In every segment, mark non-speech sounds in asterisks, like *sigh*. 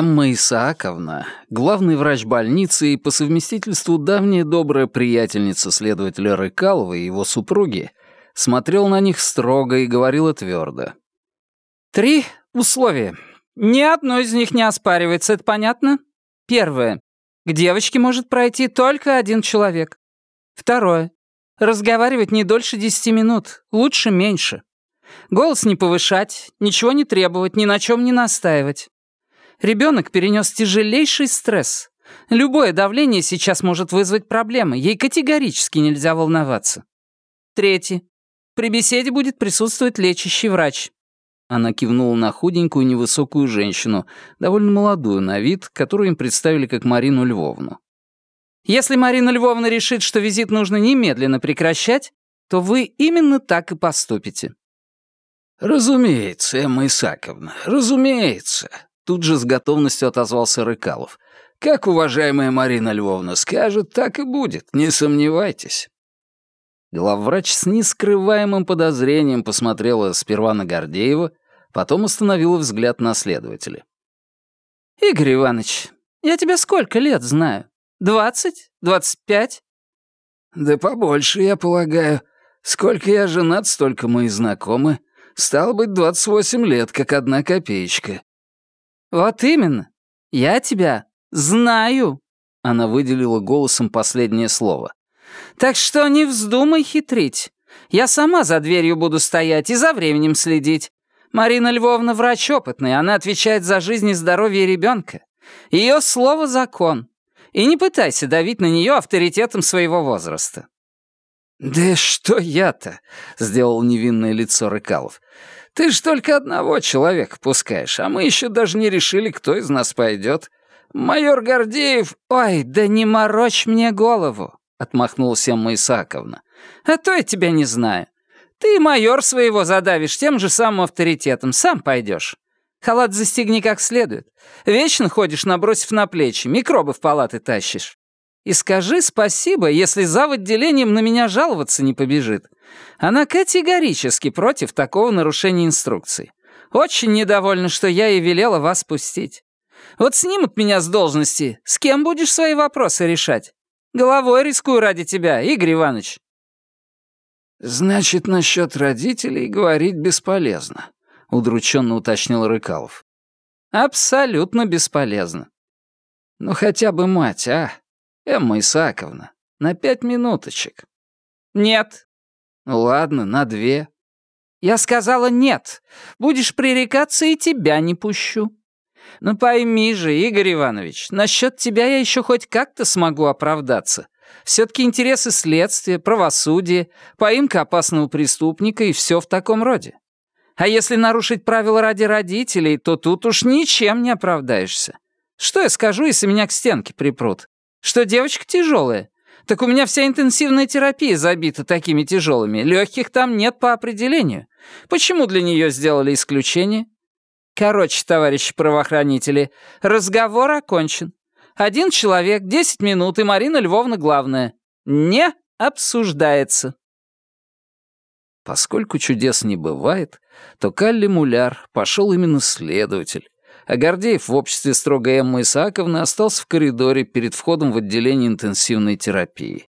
Эмма Исааковна, главный врач больницы и по совместительству давняя добрая приятельница следователя Рыкалова и его супруги, смотрел на них строго и говорила твердо. «Три условия. Ни одно из них не оспаривается, это понятно? Первое. К девочке может пройти только один человек. Второе. Разговаривать не дольше десяти минут, лучше меньше. Голос не повышать, ничего не требовать, ни на чем не настаивать. Ребенок перенес тяжелейший стресс. Любое давление сейчас может вызвать проблемы, ей категорически нельзя волноваться. Третье. При беседе будет присутствовать лечащий врач. Она кивнула на худенькую невысокую женщину, довольно молодую на вид, которую им представили как Марину Львовну. Если Марина Львовна решит, что визит нужно немедленно прекращать, то вы именно так и поступите. «Разумеется, Эмма Исаковна, разумеется», Тут же с готовностью отозвался Рыкалов. «Как уважаемая Марина Львовна скажет, так и будет, не сомневайтесь». Главврач с нескрываемым подозрением посмотрела сперва на Гордеева, потом остановила взгляд на следователя. «Игорь Иванович, я тебя сколько лет знаю? Двадцать? Двадцать пять?» «Да побольше, я полагаю. Сколько я женат, столько мы и знакомы. Стало быть, двадцать восемь лет, как одна копеечка. «Вот именно. Я тебя знаю», — она выделила голосом последнее слово. «Так что не вздумай хитрить. Я сама за дверью буду стоять и за временем следить. Марина Львовна врач опытный, она отвечает за жизнь и здоровье ребенка. Ее слово — закон. И не пытайся давить на нее авторитетом своего возраста». «Да что я-то?» — сделал невинное лицо Рыкалов. Ты ж только одного человека пускаешь, а мы еще даже не решили, кто из нас пойдет. Майор Гордеев... Ой, да не морочь мне голову, отмахнулась Эмма Исаковна. А то я тебя не знаю. Ты майор своего задавишь тем же самым авторитетом, сам пойдешь. Халат застегни как следует. Вечно ходишь, набросив на плечи, микробы в палаты тащишь. И скажи спасибо, если зав. отделением на меня жаловаться не побежит. Она категорически против такого нарушения инструкций. Очень недовольна, что я ей велела вас пустить. Вот снимут меня с должности, с кем будешь свои вопросы решать? Головой рискую ради тебя, Игорь Иванович». «Значит, насчет родителей говорить бесполезно», — удрученно уточнил Рыкалов. «Абсолютно бесполезно». «Ну хотя бы мать, а? Эмма Исааковна, на пять минуточек». «Нет». «Ну ладно, на две». «Я сказала нет. Будешь пререкаться, и тебя не пущу». «Ну пойми же, Игорь Иванович, насчет тебя я еще хоть как-то смогу оправдаться. Все-таки интересы следствия, правосудия, поимка опасного преступника и все в таком роде. А если нарушить правила ради родителей, то тут уж ничем не оправдаешься. Что я скажу, если меня к стенке припрут? Что девочка тяжелая? Так у меня вся интенсивная терапия забита такими тяжелыми. Легких там нет по определению. Почему для нее сделали исключение? Короче, товарищи правоохранители, разговор окончен. Один человек, десять минут, и Марина Львовна главная. Не обсуждается. Поскольку чудес не бывает, то Калли Муляр пошел именно следователь, а Гордеев в обществе строгой Эммы Исааковны остался в коридоре перед входом в отделение интенсивной терапии.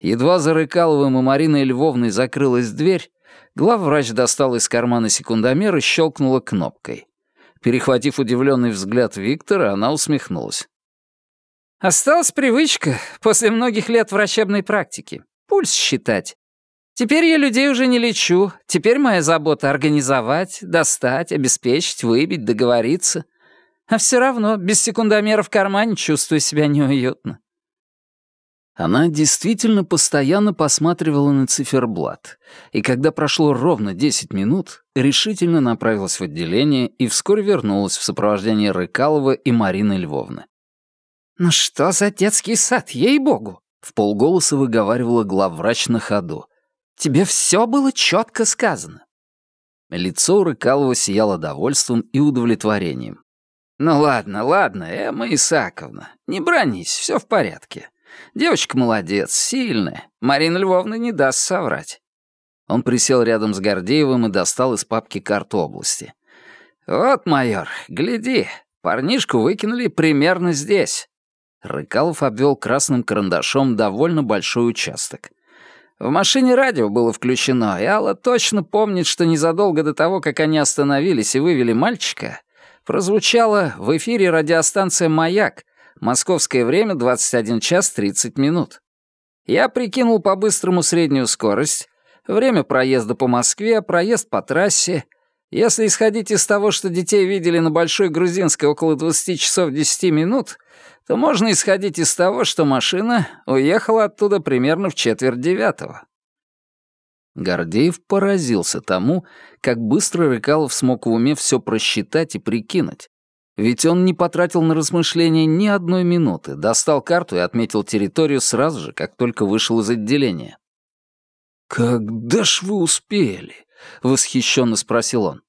Едва за Рыкаловым и Мариной Львовной закрылась дверь, главврач достал из кармана секундомер и щелкнула кнопкой. Перехватив удивленный взгляд Виктора, она усмехнулась. «Осталась привычка после многих лет врачебной практики. Пульс считать. Теперь я людей уже не лечу. Теперь моя забота — организовать, достать, обеспечить, выбить, договориться. А все равно без секундомера в кармане чувствую себя неуютно. Она действительно постоянно посматривала на циферблат, и когда прошло ровно 10 минут, решительно направилась в отделение и вскоре вернулась в сопровождении Рыкалова и Марины Львовны. «Ну что за детский сад, ей-богу!» — в полголоса выговаривала главврач на ходу. Тебе все было четко сказано». Лицо у Рыкалова сияло довольством и удовлетворением. «Ну ладно, ладно, Эмма Исаковна, не бронись, все в порядке. Девочка молодец, сильная. Марина Львовна не даст соврать». Он присел рядом с Гордеевым и достал из папки карту области. «Вот, майор, гляди, Парнишку выкинули примерно здесь». Рыкалов обвел красным карандашом довольно большой участок. В машине радио было включено, и Алла точно помнит, что незадолго до того, как они остановились и вывели мальчика, прозвучала в эфире радиостанция «Маяк», московское время 21 час 30 минут. Я прикинул по-быстрому среднюю скорость, время проезда по Москве, проезд по трассе. Если исходить из того, что детей видели на Большой Грузинской около 20 часов 10 минут, то можно исходить из того, что машина уехала оттуда примерно в четверть девятого. Гордеев поразился тому, как быстро Рыкалов смог в уме все просчитать и прикинуть. Ведь он не потратил на размышления ни одной минуты, достал карту и отметил территорию сразу же, как только вышел из отделения. «Когда ж вы успели?» — восхищенно спросил он.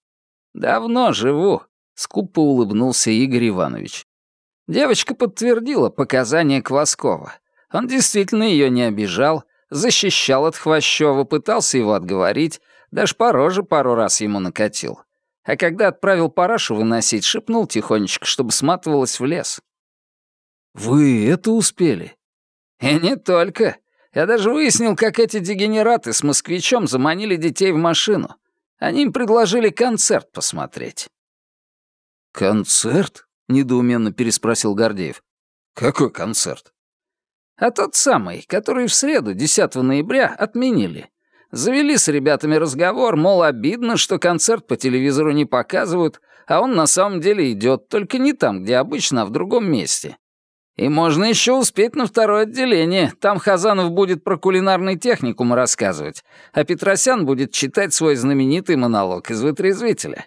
«Давно живу», — скупо улыбнулся Игорь Иванович. Девочка подтвердила показания Кваскова. Он действительно ее не обижал, защищал от Хвощева, пытался его отговорить, даже по роже пару раз ему накатил. А когда отправил парашу выносить, шепнул тихонечко, чтобы сматывалась в лес. «Вы это успели?» «И не только. Я даже выяснил, как эти дегенераты с москвичом заманили детей в машину. Они им предложили концерт посмотреть». «Концерт?» — недоуменно переспросил Гордеев. «Какой концерт?» «А тот самый, который в среду, 10 ноября, отменили. Завели с ребятами разговор, мол, обидно, что концерт по телевизору не показывают, а он на самом деле идет, только не там, где обычно, а в другом месте. И можно еще успеть на второе отделение. Там Хазанов будет про кулинарный техникум рассказывать, а Петросян будет читать свой знаменитый монолог из «Вытрезвителя».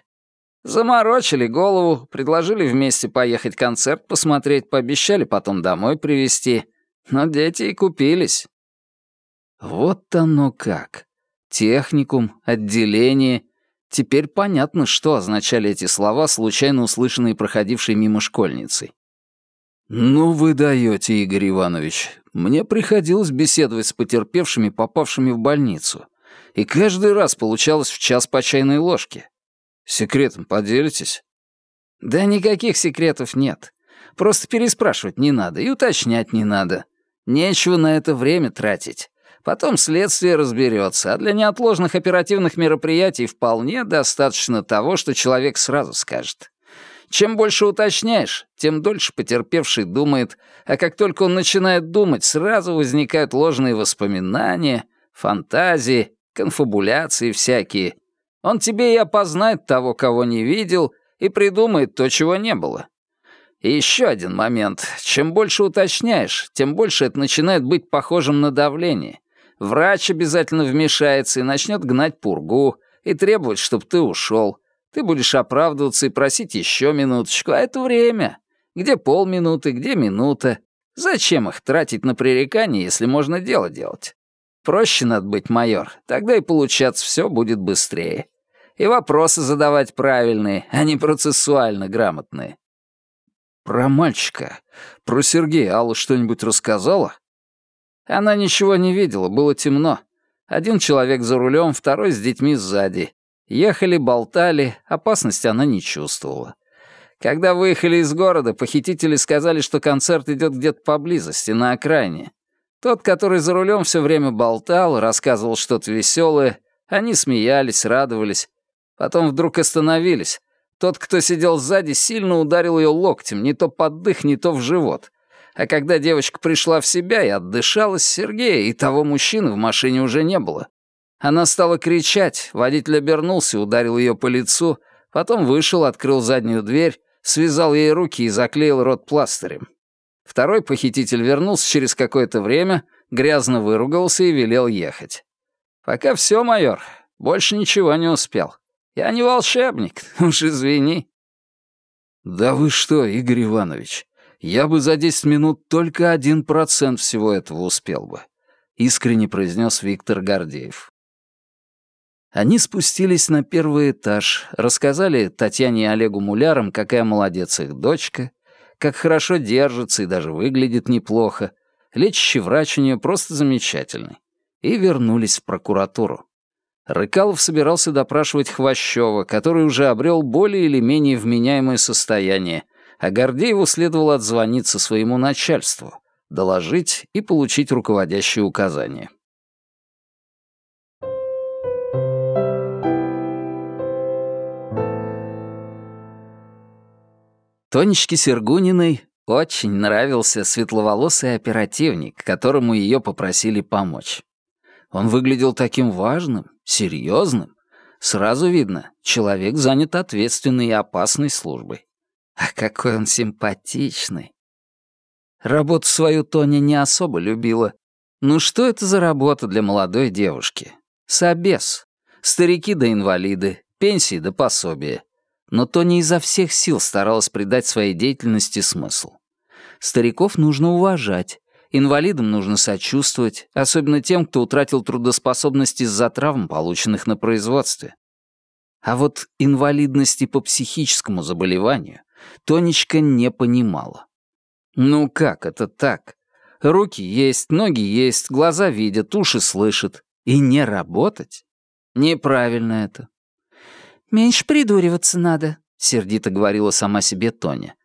Заморочили голову, предложили вместе поехать концерт посмотреть, пообещали потом домой привезти. Но дети и купились. Вот оно как. Техникум, отделение. Теперь понятно, что означали эти слова, случайно услышанные проходившей мимо школьницей. «Ну вы даете, Игорь Иванович. Мне приходилось беседовать с потерпевшими, попавшими в больницу. И каждый раз получалось в час по чайной ложке. Секретом поделитесь?» «Да никаких секретов нет. Просто переспрашивать не надо и уточнять не надо. Нечего на это время тратить. Потом следствие разберется, а для неотложных оперативных мероприятий вполне достаточно того, что человек сразу скажет. Чем больше уточняешь, тем дольше потерпевший думает, а как только он начинает думать, сразу возникают ложные воспоминания, фантазии, конфабуляции всякие. Он тебе и опознает того, кого не видел, и придумает то, чего не было. И еще один момент. Чем больше уточняешь, тем больше это начинает быть похожим на давление. Врач обязательно вмешается и начнет гнать пургу и требовать, чтобы ты ушел. Ты будешь оправдываться и просить еще минуточку, а это время. Где полминуты, где минута. Зачем их тратить на пререкание, если можно дело делать? Проще надо быть, майор, тогда и получаться все будет быстрее. И вопросы задавать правильные, а не процессуально грамотные. Про мальчика, про Сергея Алла что-нибудь рассказала? Она ничего не видела, было темно. Один человек за рулем, второй с детьми сзади. Ехали, болтали, опасности она не чувствовала. Когда выехали из города, похитители сказали, что концерт идет где-то поблизости, на окраине. Тот, который за рулем все время болтал, рассказывал что-то веселое, они смеялись, радовались. Потом вдруг остановились. Тот, кто сидел сзади, сильно ударил ее локтем, не то под дых, не то в живот. А когда девочка пришла в себя и отдышалась, Сергея и того мужчины в машине уже не было. Она стала кричать, водитель обернулся, ударил ее по лицу, потом вышел, открыл заднюю дверь, связал ей руки и заклеил рот пластырем. Второй похититель вернулся через какое-то время, грязно выругался и велел ехать. «Пока все, майор, больше ничего не успел. Я не волшебник, *laughs* уж извини». «Да вы что, Игорь Иванович, я бы за 10 минут только один процент всего этого успел бы», — искренне произнес Виктор Гордеев. Они спустились на первый этаж, рассказали Татьяне и Олегу Мулярам, какая молодец их дочка, как хорошо держится и даже выглядит неплохо, лечащий врач у нее просто замечательный, и вернулись в прокуратуру. Рыкалов собирался допрашивать Хвощева, который уже обрел более или менее вменяемое состояние — а Гордееву следовало отзвониться своему начальству, доложить и получить руководящие указания. Тонечке Сергуниной очень нравился светловолосый оперативник, которому ее попросили помочь. Он выглядел таким важным, серьезным. Сразу видно, человек занят ответственной и опасной службой. А какой он симпатичный. Работу свою Тоня не особо любила. Ну что это за работа для молодой девушки? Собес. Старики да инвалиды, пенсии да пособия. Но Тоня изо всех сил старалась придать своей деятельности смысл. Стариков нужно уважать, инвалидам нужно сочувствовать, особенно тем, кто утратил трудоспособность из-за травм, полученных на производстве. А вот инвалидности по психическому заболеванию Тонечка не понимала. Ну как это так? Руки есть, ноги есть, глаза видят, уши слышат. И не работать? Неправильно это. «Меньше придуриваться надо», — сердито говорила сама себе Тоня.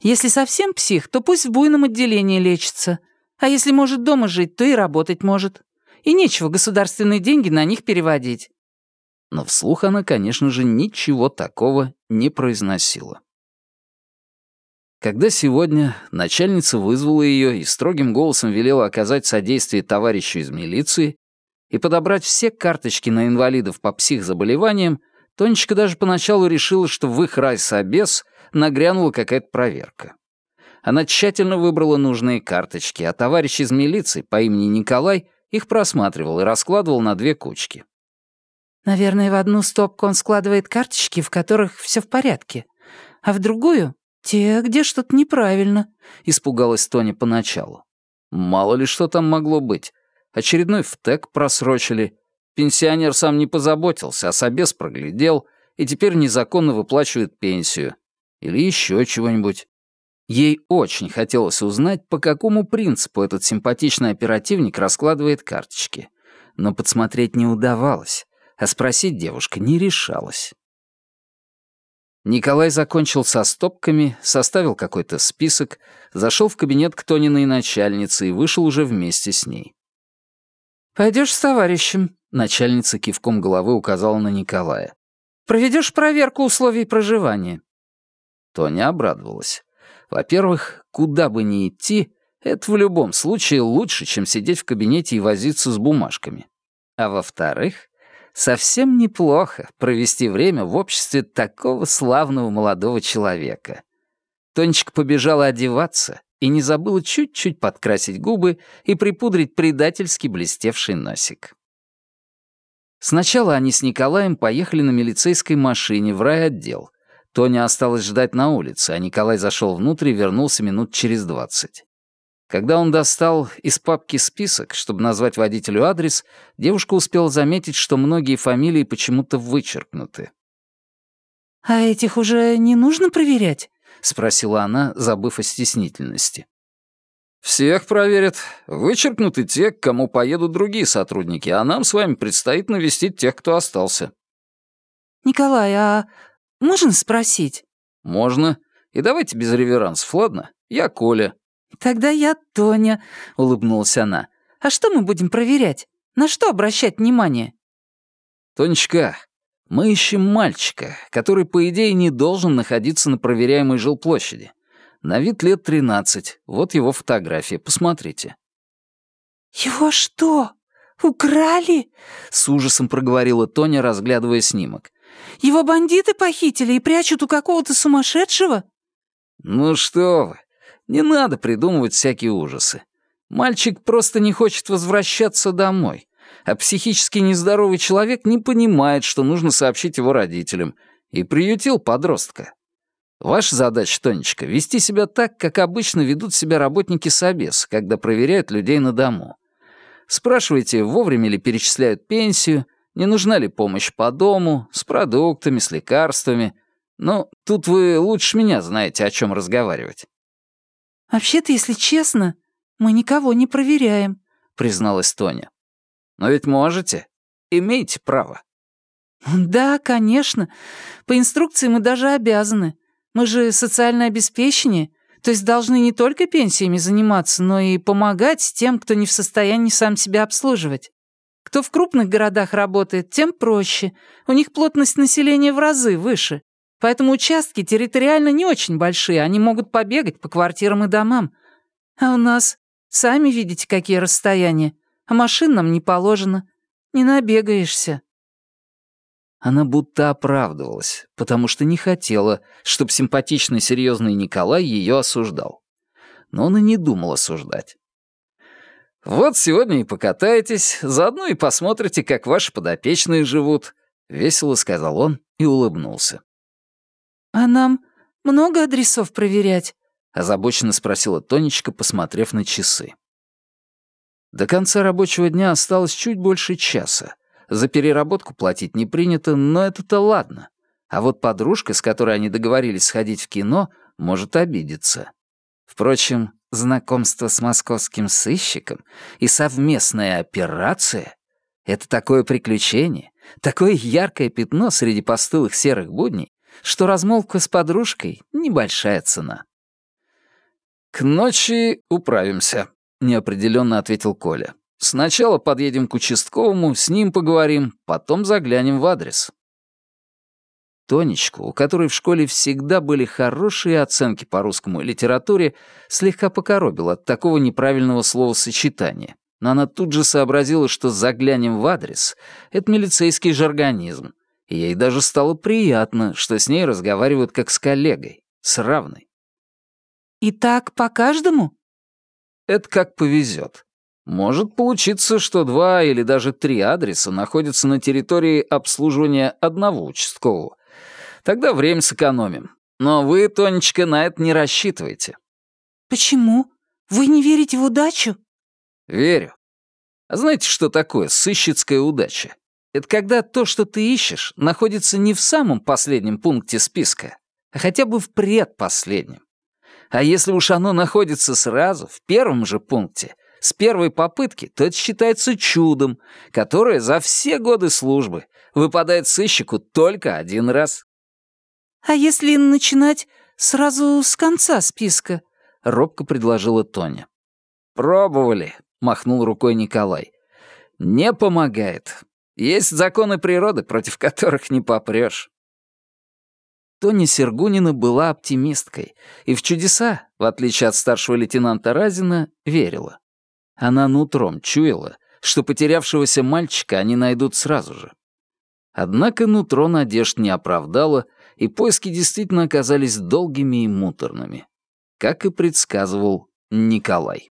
«Если совсем псих, то пусть в буйном отделении лечится. А если может дома жить, то и работать может. И нечего государственные деньги на них переводить». Но вслух она, конечно же, ничего такого не произносила. Когда сегодня начальница вызвала ее и строгим голосом велела оказать содействие товарищу из милиции и подобрать все карточки на инвалидов по психзаболеваниям, Тонечка даже поначалу решила, что в их райсобес нагрянула какая-то проверка. Она тщательно выбрала нужные карточки, а товарищ из милиции по имени Николай их просматривал и раскладывал на две кучки. «Наверное, в одну стопку он складывает карточки, в которых все в порядке, а в другую — те, где что-то неправильно», — испугалась Тоня поначалу. Мало ли что там могло быть. Очередной втек просрочили, Пенсионер сам не позаботился, а собес проглядел и теперь незаконно выплачивает пенсию. Или еще чего-нибудь. Ей очень хотелось узнать, по какому принципу этот симпатичный оперативник раскладывает карточки. Но подсмотреть не удавалось, а спросить девушка не решалась. Николай закончил со стопками, составил какой-то список, зашел в кабинет к Тониной начальнице и вышел уже вместе с ней. «Пойдешь с товарищем», Начальница кивком головы указала на Николая. «Проведешь проверку условий проживания». Тоня обрадовалась. Во-первых, куда бы ни идти, это в любом случае лучше, чем сидеть в кабинете и возиться с бумажками. А во-вторых, совсем неплохо провести время в обществе такого славного молодого человека. Тонечка побежала одеваться и не забыла чуть-чуть подкрасить губы и припудрить предательски блестевший носик. Сначала они с Николаем поехали на милицейской машине в райотдел. Тоня осталась ждать на улице, а Николай зашел внутрь и вернулся минут через двадцать. Когда он достал из папки список, чтобы назвать водителю адрес, девушка успела заметить, что многие фамилии почему-то вычеркнуты. «А этих уже не нужно проверять?» — спросила она, забыв о стеснительности. «Всех проверят. Вычеркнуты те, к кому поедут другие сотрудники, а нам с вами предстоит навестить тех, кто остался». «Николай, а можно спросить?» «Можно. И давайте без реверансов, ладно? Я Коля». «Тогда я Тоня», — улыбнулась она. «А что мы будем проверять? На что обращать внимание?» «Тонечка, мы ищем мальчика, который, по идее, не должен находиться на проверяемой жилплощади. На вид лет тринадцать. Вот его фотография, посмотрите». «Его что, украли?» — с ужасом проговорила Тоня, разглядывая снимок. «Его бандиты похитили и прячут у какого-то сумасшедшего?» «Ну что вы, не надо придумывать всякие ужасы. Мальчик просто не хочет возвращаться домой, а психически нездоровый человек не понимает, что нужно сообщить его родителям, и приютил подростка. Ваша задача, Тонечка, вести себя так, как обычно ведут себя работники СОБЕС, когда проверяют людей на дому. Спрашивайте, вовремя ли перечисляют пенсию, не нужна ли помощь по дому, с продуктами, с лекарствами. Но тут вы лучше меня знаете, о чем разговаривать. «Вообще-то, если честно, мы никого не проверяем», — призналась Тоня. «Но ведь можете. Имеете право». «Да, конечно. По инструкции мы даже обязаны. Мы же социально обеспечение, то есть должны не только пенсиями заниматься, но и помогать тем, кто не в состоянии сам себя обслуживать. Кто в крупных городах работает, тем проще. У них плотность населения в разы выше. Поэтому участки территориально не очень большие, они могут побегать по квартирам и домам. А у нас, сами видите, какие расстояния. А машин нам не положено. Не набегаешься. Она будто оправдывалась, потому что не хотела, чтобы симпатичный серьезный Николай ее осуждал. Но он и не думал осуждать. «Вот сегодня и покатаетесь, заодно и посмотрите, как ваши подопечные живут», — весело сказал он и улыбнулся. «А нам много адресов проверять?» — озабоченно спросила Тонечка, посмотрев на часы. До конца рабочего дня осталось чуть больше часа. За переработку платить не принято, но это-то ладно. А вот подружка, с которой они договорились сходить в кино, может обидеться. Впрочем, знакомство с московским сыщиком и совместная операция — это такое приключение, такое яркое пятно среди постылых серых будней, что размолвка с подружкой — небольшая цена. «К ночи управимся», — неопределенно ответил Коля. «Сначала подъедем к участковому, с ним поговорим, потом заглянем в адрес». Тонечку, у которой в школе всегда были хорошие оценки по русскому и литературе, слегка покоробил от такого неправильного словосочетания. Но она тут же сообразила, что «заглянем в адрес» — это милицейский жаргонизм. И ей даже стало приятно, что с ней разговаривают как с коллегой, с равной. «И так по каждому?» Это как повезет. Может получиться, что два или даже три адреса находятся на территории обслуживания одного участкового, Тогда время сэкономим. Но вы, Тонечка, на это не рассчитывайте». «Почему? Вы не верите в удачу?» «Верю. А знаете, что такое сыщицкая удача? Это когда то, что ты ищешь, находится не в самом последнем пункте списка, а хотя бы в предпоследнем. А если уж оно находится сразу, в первом же пункте, с первой попытки, то это считается чудом, которое за все годы службы выпадает сыщику только один раз. «А если начинать сразу с конца списка?» — робко предложила Тоня. «Пробовали», — махнул рукой Николай. «Не помогает. Есть законы природы, против которых не попрешь». Тоня Сергунина была оптимисткой и в чудеса, в отличие от старшего лейтенанта Разина, верила. Она нутром чуяла, что потерявшегося мальчика они найдут сразу же. Однако нутро надежд не оправдало, и поиски действительно оказались долгими и муторными, как и предсказывал Николай.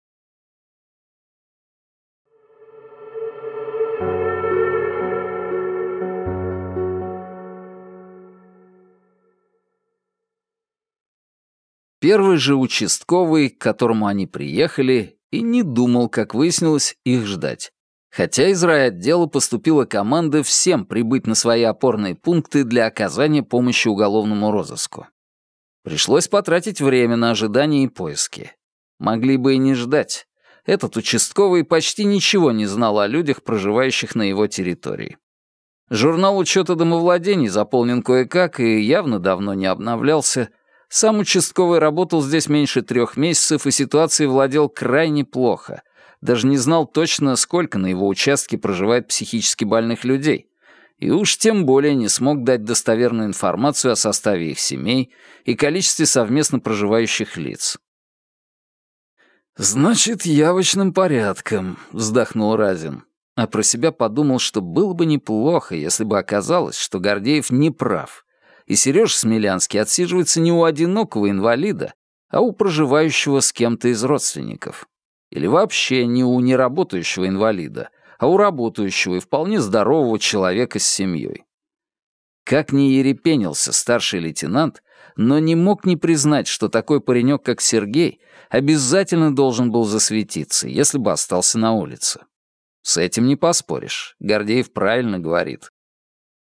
Первый же участковый, к которому они приехали, и не думал, как выяснилось, их ждать. Хотя из райотдела поступила команда всем прибыть на свои опорные пункты для оказания помощи уголовному розыску. Пришлось потратить время на ожидание и поиски. Могли бы и не ждать. Этот участковый почти ничего не знал о людях, проживающих на его территории. Журнал учета домовладений заполнен кое-как и явно давно не обновлялся. Сам участковый работал здесь меньше трех месяцев и ситуацией владел крайне плохо, даже не знал точно, сколько на его участке проживает психически больных людей, и уж тем более не смог дать достоверную информацию о составе их семей и количестве совместно проживающих лиц. «Значит, явочным порядком», — вздохнул Разин, а про себя подумал, что было бы неплохо, если бы оказалось, что Гордеев не прав, и Сереж Смелянский отсиживается не у одинокого инвалида, а у проживающего с кем-то из родственников. Или вообще не у неработающего инвалида, а у работающего и вполне здорового человека с семьей. Как ни ерепенился старший лейтенант, но не мог не признать, что такой паренек, как Сергей, обязательно должен был засветиться, если бы остался на улице. С этим не поспоришь, Гордеев правильно говорит.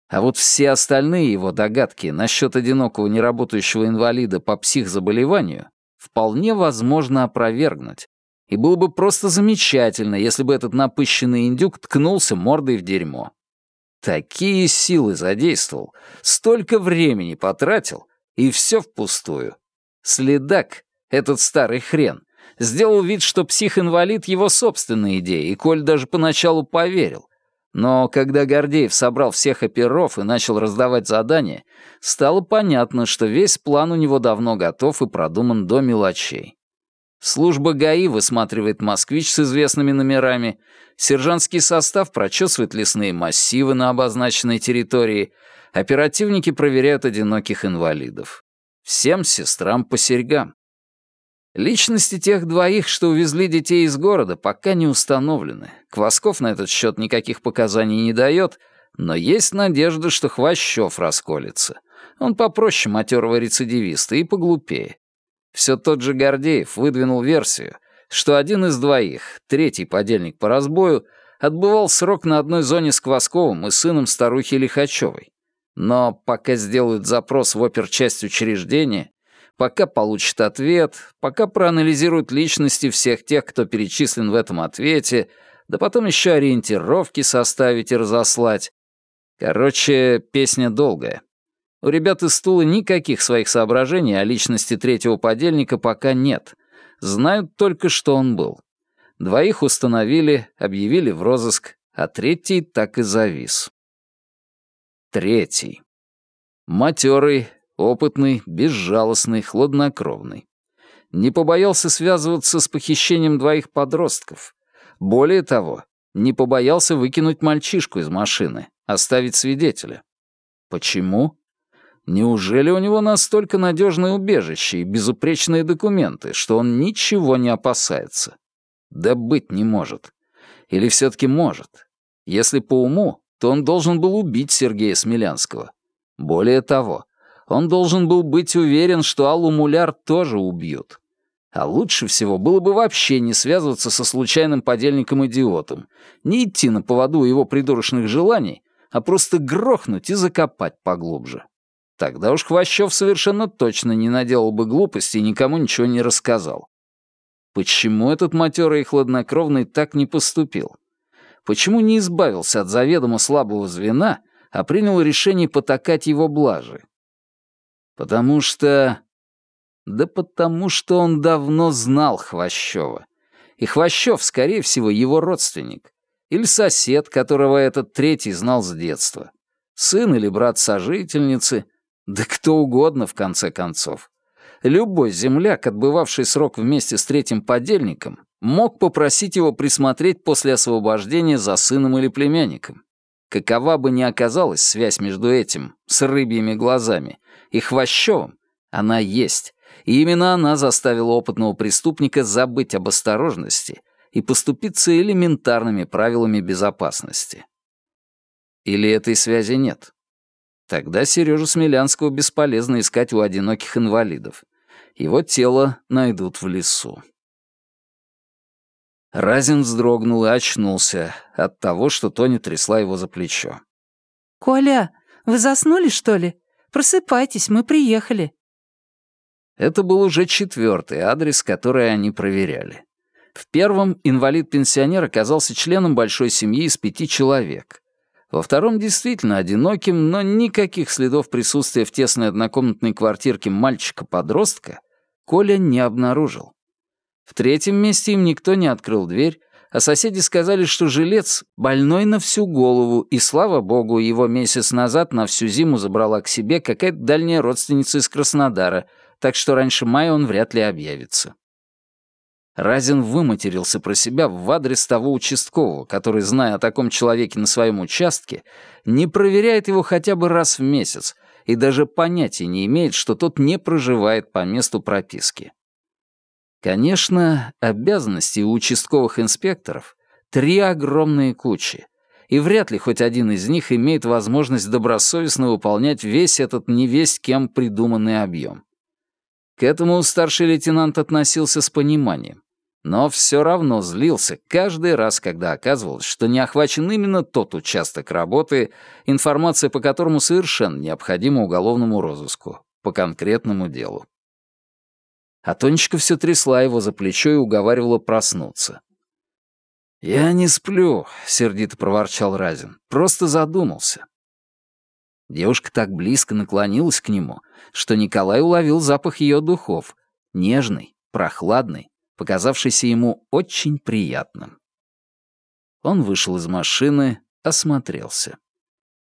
А вот все остальные его догадки насчет одинокого неработающего инвалида по психзаболеванию вполне возможно опровергнуть, и было бы просто замечательно, если бы этот напыщенный индюк ткнулся мордой в дерьмо. Такие силы задействовал, столько времени потратил, И все впустую. Следак, этот старый хрен, сделал вид, что псих-инвалид — его собственная идея, и Коль даже поначалу поверил. Но когда Гордеев собрал всех оперов и начал раздавать задания, стало понятно, что весь план у него давно готов и продуман до мелочей. Служба ГАИ высматривает москвич с известными номерами, сержантский состав прочесывает лесные массивы на обозначенной территории, оперативники проверяют одиноких инвалидов. Всем сестрам по серьгам. Личности тех двоих, что увезли детей из города, пока не установлены. Квасков на этот счет никаких показаний не дает, но есть надежда, что Хвощев расколется. Он попроще матерого рецидивиста и поглупее. Все тот же Гордеев выдвинул версию, что один из двоих, третий подельник по разбою, отбывал срок на одной зоне с Квасковым и сыном старухи Лихачевой. Но пока сделают запрос в оперчасть учреждения, пока получат ответ, пока проанализируют личности всех тех, кто перечислен в этом ответе, да потом еще ориентировки составить и разослать. Короче, песня долгая. У ребят из Тулы никаких своих соображений о личности третьего подельника пока нет. Знают только, что он был. Двоих установили, объявили в розыск, а третий так и завис. Третий. Матерый, Опытный, безжалостный, хладнокровный. Не побоялся связываться с похищением двоих подростков. Более того, не побоялся выкинуть мальчишку из машины, оставить свидетеля. Почему? Неужели у него настолько надежное убежище и безупречные документы, что он ничего не опасается? Да быть не может. Или все-таки может? Если по уму, то он должен был убить Сергея Смелянского. Более того, он должен был быть уверен, что Аллу Муляр тоже убьют. А лучше всего было бы вообще не связываться со случайным подельником-идиотом, не идти на поводу его придурочных желаний, а просто грохнуть и закопать поглубже. Тогда уж Хвощев совершенно точно не наделал бы глупости и никому ничего не рассказал. Почему этот матерый и хладнокровный так не поступил? Почему не избавился от заведомо слабого звена, а принял решение потакать его блажи? Потому что... Да потому что он давно знал Хвощева. И Хвощев, скорее всего, его родственник. Или сосед, которого этот третий знал с детства. Сын или брат сожительницы. Да кто угодно, в конце концов. Любой земляк, отбывавший срок вместе с третьим подельником, мог попросить его присмотреть после освобождения за сыном или племянником. Какова бы ни оказалась связь между этим с рыбьими глазами и Хвощевым, она есть, и именно она заставила опытного преступника забыть об осторожности и поступиться элементарными правилами безопасности. Или этой связи нет? Тогда Сережу Смелянского бесполезно искать у одиноких инвалидов. Его тело найдут в лесу. Разин вздрогнул и очнулся от того, что Тоня трясла его за плечо. «Коля, вы заснули, что ли? Просыпайтесь, мы приехали». Это был уже четвертый адрес, который они проверяли. В первом инвалид-пенсионер оказался членом большой семьи из пяти человек. Во втором действительно одиноким, но никаких следов присутствия в тесной однокомнатной квартирке мальчика-подростка Коля не обнаружил. В третьем месте им никто не открыл дверь, а соседи сказали, что жилец больной на всю голову, и, слава богу, его месяц назад на всю зиму забрала к себе какая-то дальняя родственница из Краснодара, так что раньше мая он вряд ли объявится. Разин выматерился про себя в адрес того участкового, который, зная о таком человеке на своем участке, не проверяет его хотя бы раз в месяц и даже понятия не имеет, что тот не проживает по месту прописки. Конечно, обязанности у участковых инспекторов — три огромные кучи, и вряд ли хоть один из них имеет возможность добросовестно выполнять весь этот невесть кем придуманный объем. К этому старший лейтенант относился с пониманием, но все равно злился каждый раз, когда оказывалось, что не охвачен именно тот участок работы, информация по которому совершенно необходима уголовному розыску по конкретному делу. А Тонечка все трясла его за плечо и уговаривала проснуться. «Я не сплю», — сердито проворчал Разин. «Просто задумался». Девушка так близко наклонилась к нему, что Николай уловил запах ее духов, нежный, прохладный, показавшийся ему очень приятным. Он вышел из машины, осмотрелся.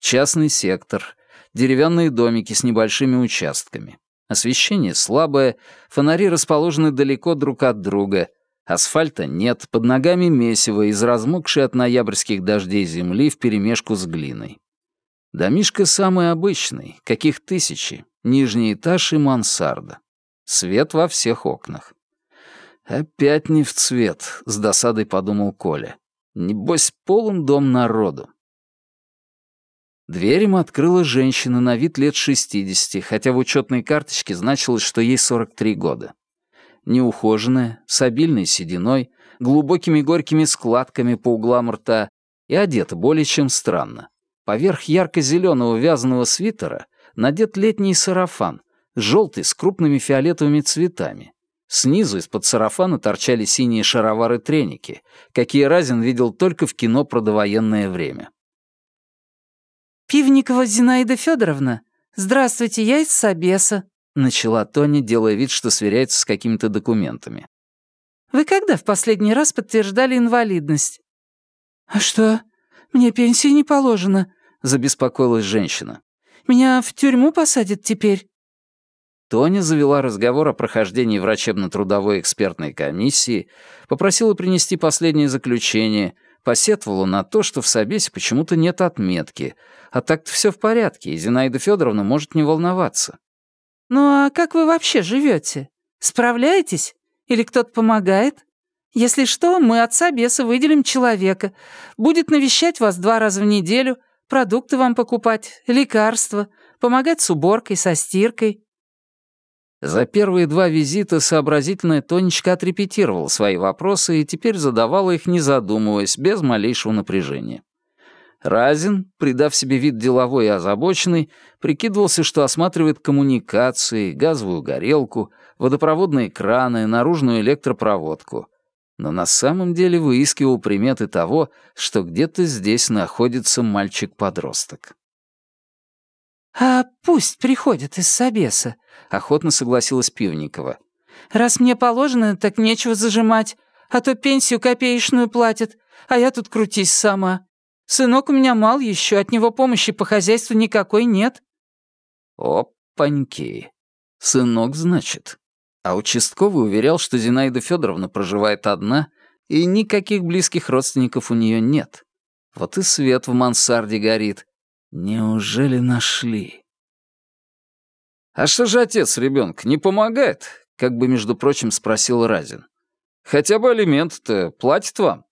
Частный сектор, деревянные домики с небольшими участками. Освещение слабое, фонари расположены далеко друг от друга, асфальта нет, под ногами месиво из размокшей от ноябрьских дождей земли вперемешку с глиной. Домишко самый обычный, каких тысячи, нижний этаж и мансарда. Свет во всех окнах. «Опять не в цвет», — с досадой подумал Коля. «Небось, полон дом народу». Дверь им открыла женщина на вид лет 60, хотя в учетной карточке значилось, что ей 43 года. Неухоженная, с обильной сединой, глубокими горькими складками по углам рта и одета более чем странно. Поверх ярко-зеленого вязаного свитера надет летний сарафан, желтый с крупными фиолетовыми цветами. Снизу из-под сарафана торчали синие шаровары-треники, какие Разин видел только в кино про довоенное время. «Пивникова Зинаида Федоровна, здравствуйте, я из Собеса», — начала Тоня, делая вид, что сверяется с какими-то документами. «Вы когда в последний раз подтверждали инвалидность?» «А что, мне пенсии не положено?» — забеспокоилась женщина. «Меня в тюрьму посадят теперь?» Тоня завела разговор о прохождении врачебно-трудовой экспертной комиссии, попросила принести последнее заключение, посетовала на то, что в Собесе почему-то нет отметки, а так-то все в порядке, и Зинаида Федоровна может не волноваться. «Ну а как вы вообще живете? Справляетесь? Или кто-то помогает? Если что, мы от Собеса выделим человека. Будет навещать вас два раза в неделю, продукты вам покупать, лекарства, помогать с уборкой, со стиркой». За первые два визита сообразительная Тонечка отрепетировала свои вопросы и теперь задавала их, не задумываясь, без малейшего напряжения. Разин, придав себе вид деловой и озабоченный, прикидывался, что осматривает коммуникации, газовую горелку, водопроводные краны, наружную электропроводку. Но на самом деле выискивал приметы того, что где-то здесь находится мальчик-подросток. «А пусть приходят из Собеса», — охотно согласилась Пивникова. «Раз мне положено, так нечего зажимать, а то пенсию копеечную платят, а я тут крутись сама. Сынок у меня мал еще, от него помощи по хозяйству никакой нет». «Опаньки! Сынок, значит?» А участковый уверял, что Зинаида Федоровна проживает одна, и никаких близких родственников у нее нет. Вот и свет в мансарде горит. Неужели нашли? «А что же отец ребенка не помогает?» — как бы, между прочим, спросил Разин. «Хотя бы алимент-то платит вам?»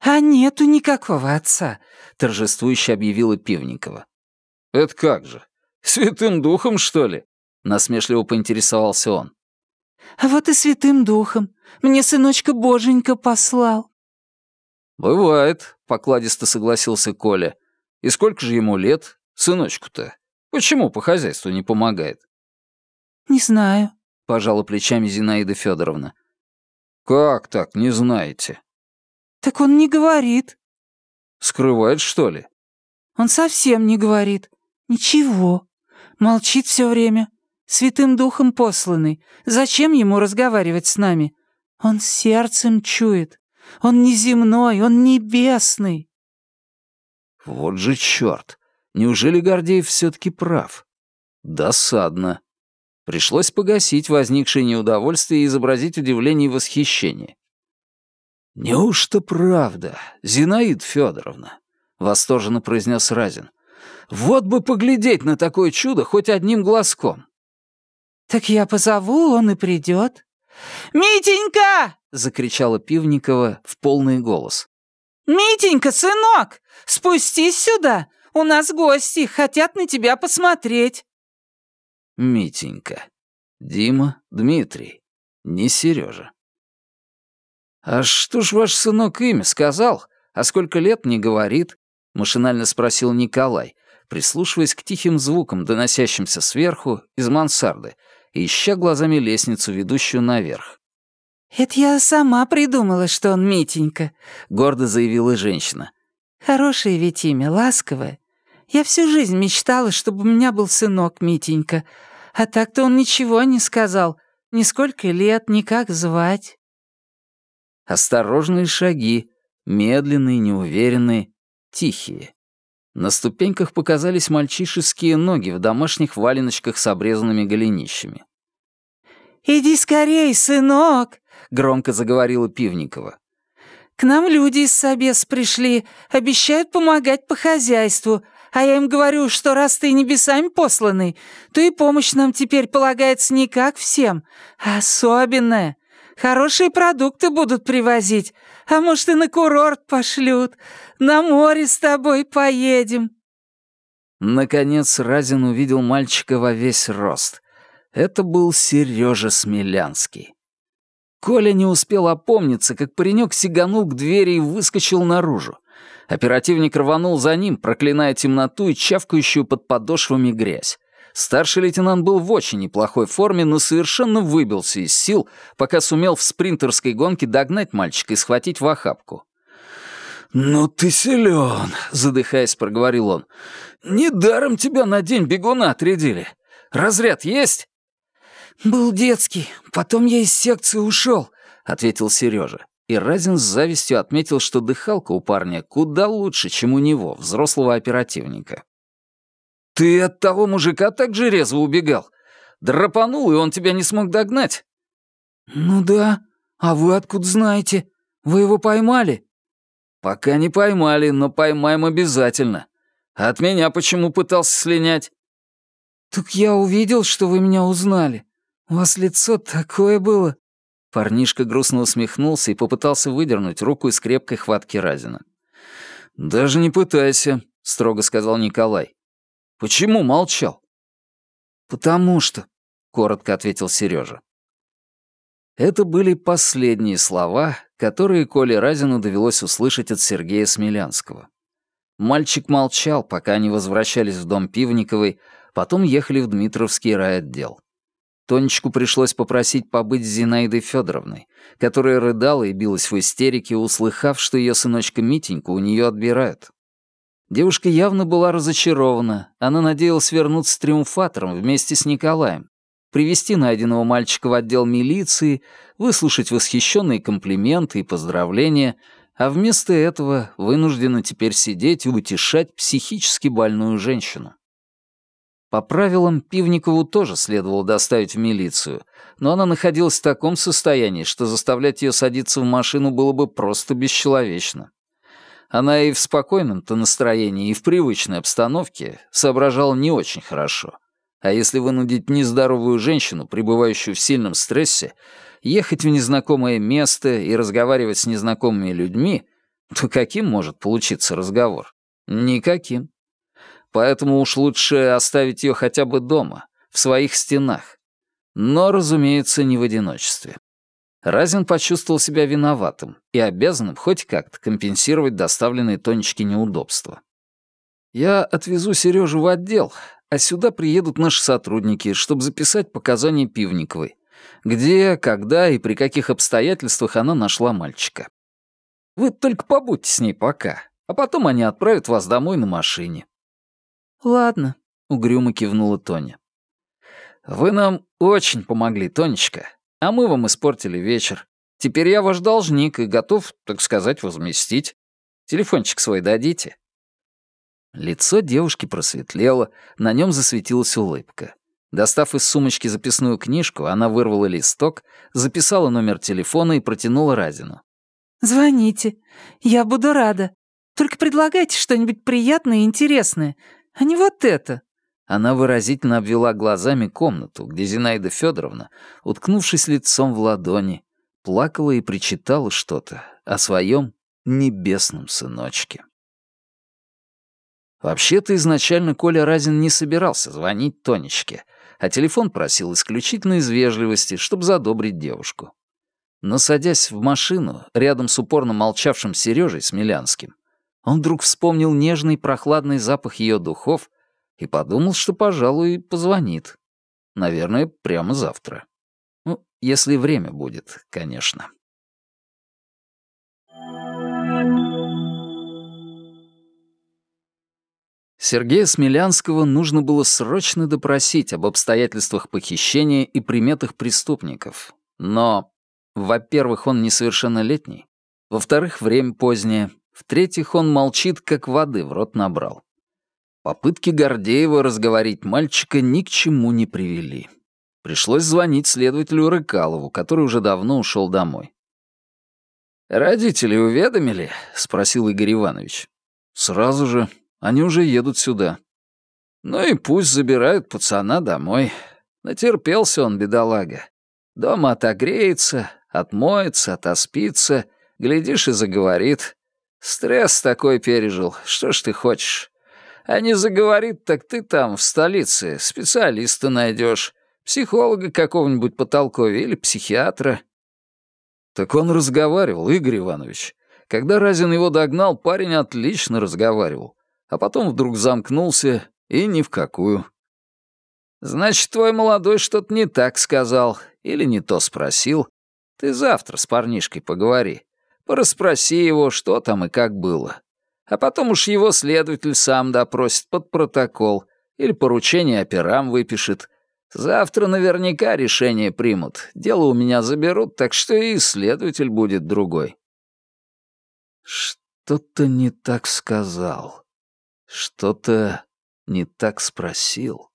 «А нету никакого отца», — торжествующе объявила Пивникова. «Это как же? Святым духом, что ли?» — насмешливо поинтересовался он. «А вот и святым духом. Мне сыночка боженька послал». «Бывает», — покладисто согласился Коля. И сколько же ему лет, сыночку-то? Почему по хозяйству не помогает?» «Не знаю», — пожала плечами Зинаида Федоровна. «Как так, не знаете?» «Так он не говорит». «Скрывает, что ли?» «Он совсем не говорит. Ничего. Молчит все время. Святым духом посланный. Зачем ему разговаривать с нами? Он сердцем чует. Он не земной, он небесный». Вот же черт! Неужели Гордеев все-таки прав? Досадно. Пришлось погасить возникшее неудовольствие и изобразить удивление и восхищение. «Неужто правда, Зинаид Федоровна?» — восторженно произнес Разин. «Вот бы поглядеть на такое чудо хоть одним глазком!» «Так я позову, он и придет». «Митенька!» — закричала Пивникова в полный голос. «Митенька, сынок, спустись сюда! У нас гости, хотят на тебя посмотреть!» Митенька. Дима, Дмитрий. Не Сережа. «А что ж ваш сынок имя сказал? А сколько лет не говорит?» — машинально спросил Николай, прислушиваясь к тихим звукам, доносящимся сверху, из мансарды, и ища глазами лестницу, ведущую наверх. «Это я сама придумала, что он Митенька», — гордо заявила женщина. «Хорошее ведь имя, ласковое. Я всю жизнь мечтала, чтобы у меня был сынок Митенька. А так-то он ничего не сказал. Ни сколько лет, ни как звать». Осторожные шаги, медленные, неуверенные, тихие. На ступеньках показались мальчишеские ноги в домашних валеночках с обрезанными голенищами. «Иди скорей, сынок!» — громко заговорила Пивникова. «К нам люди из Собес пришли, обещают помогать по хозяйству, а я им говорю, что раз ты небесами посланный, то и помощь нам теперь полагается не как всем, а особенная. Хорошие продукты будут привозить, а может и на курорт пошлют. На море с тобой поедем». Наконец Разин увидел мальчика во весь рост. Это был Сережа Смелянский. Коля не успел опомниться, как паренек сиганул к двери и выскочил наружу. Оперативник рванул за ним, проклиная темноту и чавкающую под подошвами грязь. Старший лейтенант был в очень неплохой форме, но совершенно выбился из сил, пока сумел в спринтерской гонке догнать мальчика и схватить в охапку. «Ну ты силен», — задыхаясь, проговорил он. «Недаром тебя на день бегуна отрядили. Разряд есть?» «Был детский, потом я из секции ушел», — ответил Сережа. И Разин с завистью отметил, что дыхалка у парня куда лучше, чем у него, взрослого оперативника. «Ты от того мужика так же резво убегал? Драпанул, и он тебя не смог догнать?» «Ну да. А вы откуда знаете? Вы его поймали?» «Пока не поймали, но поймаем обязательно. от меня почему пытался слинять?» «Так я увидел, что вы меня узнали. У вас лицо такое было. Парнишка грустно усмехнулся и попытался выдернуть руку из крепкой хватки Разина. «Даже не пытайся», — строго сказал Николай. «Почему молчал?» «Потому что», — коротко ответил Сережа. Это были последние слова, которые Коле Разину довелось услышать от Сергея Смелянского. Мальчик молчал, пока они возвращались в дом Пивниковой, потом ехали в Дмитровский райотдел. Тонечку пришлось попросить побыть с Зинаидой Федоровной, которая рыдала и билась в истерике, услыхав, что ее сыночка Митеньку у нее отбирают. Девушка явно была разочарована. Она надеялась вернуться с триумфатором вместе с Николаем, привести найденного мальчика в отдел милиции, выслушать восхищенные комплименты и поздравления, а вместо этого вынуждена теперь сидеть и утешать психически больную женщину. По правилам, Пивникову тоже следовало доставить в милицию, но она находилась в таком состоянии, что заставлять ее садиться в машину было бы просто бесчеловечно. Она и в спокойном-то настроении, и в привычной обстановке соображала не очень хорошо. А если вынудить нездоровую женщину, пребывающую в сильном стрессе, ехать в незнакомое место и разговаривать с незнакомыми людьми, то каким может получиться разговор? Никаким поэтому уж лучше оставить ее хотя бы дома, в своих стенах. Но, разумеется, не в одиночестве. Разин почувствовал себя виноватым и обязанным хоть как-то компенсировать доставленные Тонечке неудобства. «Я отвезу Сережу в отдел, а сюда приедут наши сотрудники, чтобы записать показания Пивниковой, где, когда и при каких обстоятельствах она нашла мальчика. Вы только побудьте с ней пока, а потом они отправят вас домой на машине. «Ладно», — угрюмо кивнула Тоня. «Вы нам очень помогли, Тонечка, а мы вам испортили вечер. Теперь я ваш должник и готов, так сказать, возместить. Телефончик свой дадите?» Лицо девушки просветлело, на нем засветилась улыбка. Достав из сумочки записную книжку, она вырвала листок, записала номер телефона и протянула Разину. «Звоните. Я буду рада. Только предлагайте что-нибудь приятное и интересное а не вот это». Она выразительно обвела глазами комнату, где Зинаида Федоровна, уткнувшись лицом в ладони, плакала и причитала что-то о своем небесном сыночке. Вообще-то изначально Коля Разин не собирался звонить Тонечке, а телефон просил исключительно из вежливости, чтобы задобрить девушку. Но садясь в машину, рядом с упорно молчавшим Сережей Смелянским, он вдруг вспомнил нежный прохладный запах ее духов и подумал, что, пожалуй, позвонит. Наверное, прямо завтра. Ну, если время будет, конечно. Сергея Смелянского нужно было срочно допросить об обстоятельствах похищения и приметах преступников. Но, во-первых, он несовершеннолетний, во-вторых, время позднее, в-третьих, он молчит, как воды в рот набрал. Попытки Гордеева разговорить мальчика ни к чему не привели. Пришлось звонить следователю Рыкалову, который уже давно ушел домой. «Родители уведомили?» — спросил Игорь Иванович. «Сразу же. Они уже едут сюда». «Ну и пусть забирают пацана домой. Натерпелся он, бедолага. Дома отогреется, отмоется, отоспится, глядишь и заговорит. Стресс такой пережил, что ж ты хочешь? А не заговорит, так ты там, в столице, специалиста найдешь, психолога какого-нибудь потолковья или психиатра». «Так он разговаривал, Игорь Иванович. Когда Разин его догнал, парень отлично разговаривал а потом вдруг замкнулся и ни в какую. «Значит, твой молодой что-то не так сказал или не то спросил. Ты завтра с парнишкой поговори. Пораспроси его, что там и как было. А потом уж его следователь сам допросит под протокол или поручение операм выпишет. Завтра наверняка решение примут. Дело у меня заберут, так что и следователь будет другой». Что-то не так сказал. Что-то не так спросил.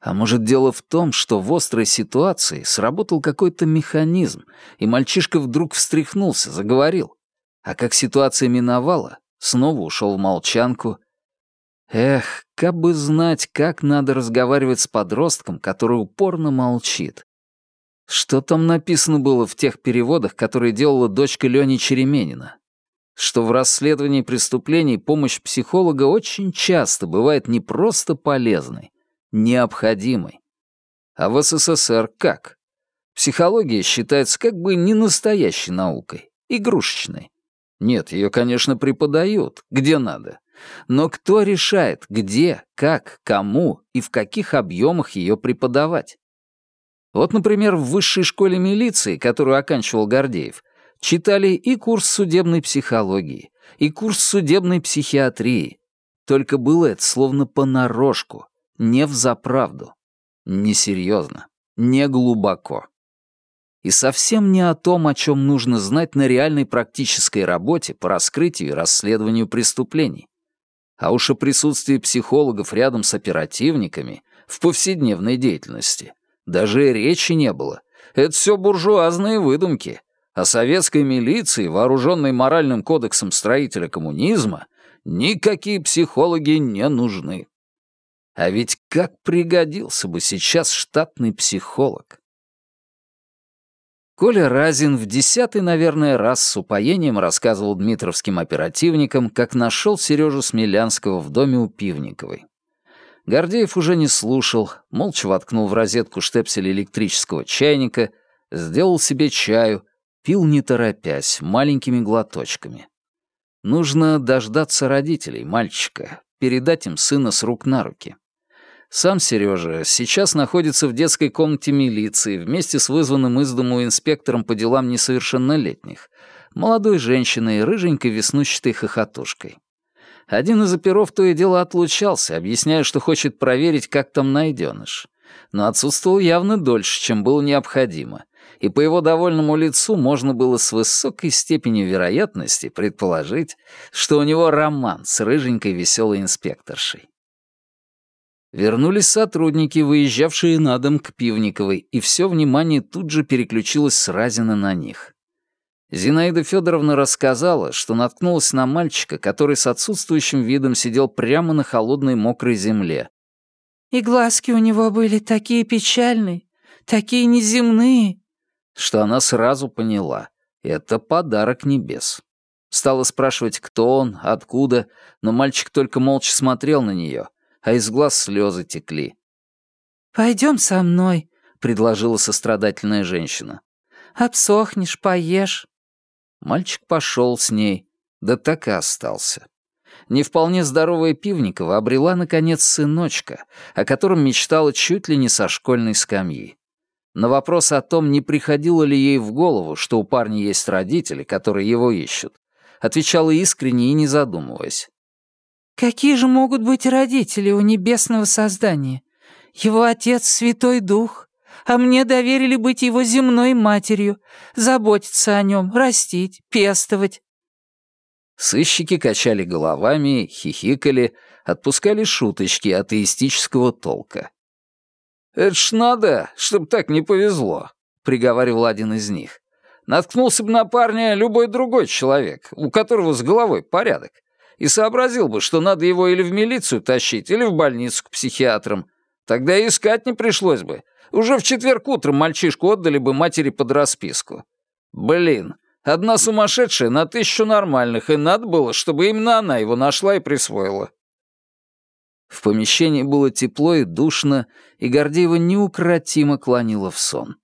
А может, дело в том, что в острой ситуации сработал какой-то механизм, и мальчишка вдруг встряхнулся, заговорил. А как ситуация миновала, снова ушел в молчанку. Эх, как бы знать, как надо разговаривать с подростком, который упорно молчит. Что там написано было в тех переводах, которые делала дочка Лёни Череменина? что в расследовании преступлений помощь психолога очень часто бывает не просто полезной, необходимой. А в СССР как? Психология считается как бы не настоящей наукой, игрушечной. Нет, ее, конечно, преподают, где надо. Но кто решает, где, как, кому и в каких объемах ее преподавать? Вот, например, в высшей школе милиции, которую оканчивал Гордеев, читали и курс судебной психологии, и курс судебной психиатрии. Только было это словно понарошку, не взаправду, несерьезно, не глубоко. И совсем не о том, о чем нужно знать на реальной практической работе по раскрытию и расследованию преступлений. А уж о присутствии психологов рядом с оперативниками в повседневной деятельности даже речи не было. Это все буржуазные выдумки, а советской милиции, вооруженной моральным кодексом строителя коммунизма, никакие психологи не нужны. А ведь как пригодился бы сейчас штатный психолог? Коля Разин в десятый, наверное, раз с упоением рассказывал дмитровским оперативникам, как нашел Сережу Смелянского в доме у Пивниковой. Гордеев уже не слушал, молча воткнул в розетку штепсель электрического чайника, сделал себе чаю Пил не торопясь, маленькими глоточками. Нужно дождаться родителей, мальчика, передать им сына с рук на руки. Сам Сережа сейчас находится в детской комнате милиции вместе с вызванным из дому инспектором по делам несовершеннолетних, молодой женщиной, рыженькой веснущатой хохотушкой. Один из оперов то и дело отлучался, объясняя, что хочет проверить, как там найденыш. Но отсутствовал явно дольше, чем было необходимо, и по его довольному лицу можно было с высокой степенью вероятности предположить, что у него роман с рыженькой веселой инспекторшей. Вернулись сотрудники, выезжавшие на дом к Пивниковой, и все внимание тут же переключилось с Разина на них. Зинаида Федоровна рассказала, что наткнулась на мальчика, который с отсутствующим видом сидел прямо на холодной мокрой земле. «И глазки у него были такие печальные, такие неземные, что она сразу поняла — это подарок небес. Стала спрашивать, кто он, откуда, но мальчик только молча смотрел на нее, а из глаз слезы текли. «Пойдем со мной», — предложила сострадательная женщина. «Обсохнешь, поешь». Мальчик пошел с ней, да так и остался. Не вполне здоровая Пивникова обрела, наконец, сыночка, о котором мечтала чуть ли не со школьной скамьи. На вопрос о том, не приходило ли ей в голову, что у парня есть родители, которые его ищут, отвечала искренне и не задумываясь. Какие же могут быть родители у небесного создания? Его отец — Святой Дух, а мне доверили быть его земной матерью, заботиться о нем, растить, пестовать». Сыщики качали головами, хихикали, отпускали шуточки атеистического толка. «Это ж надо, чтобы так не повезло», — приговаривал один из них. «Наткнулся бы на парня любой другой человек, у которого с головой порядок, и сообразил бы, что надо его или в милицию тащить, или в больницу к психиатрам. Тогда и искать не пришлось бы. Уже в четверг утром мальчишку отдали бы матери под расписку. Блин, одна сумасшедшая на тысячу нормальных, и надо было, чтобы именно она его нашла и присвоила. В помещении было тепло и душно, и Гордеева неукротимо клонила в сон.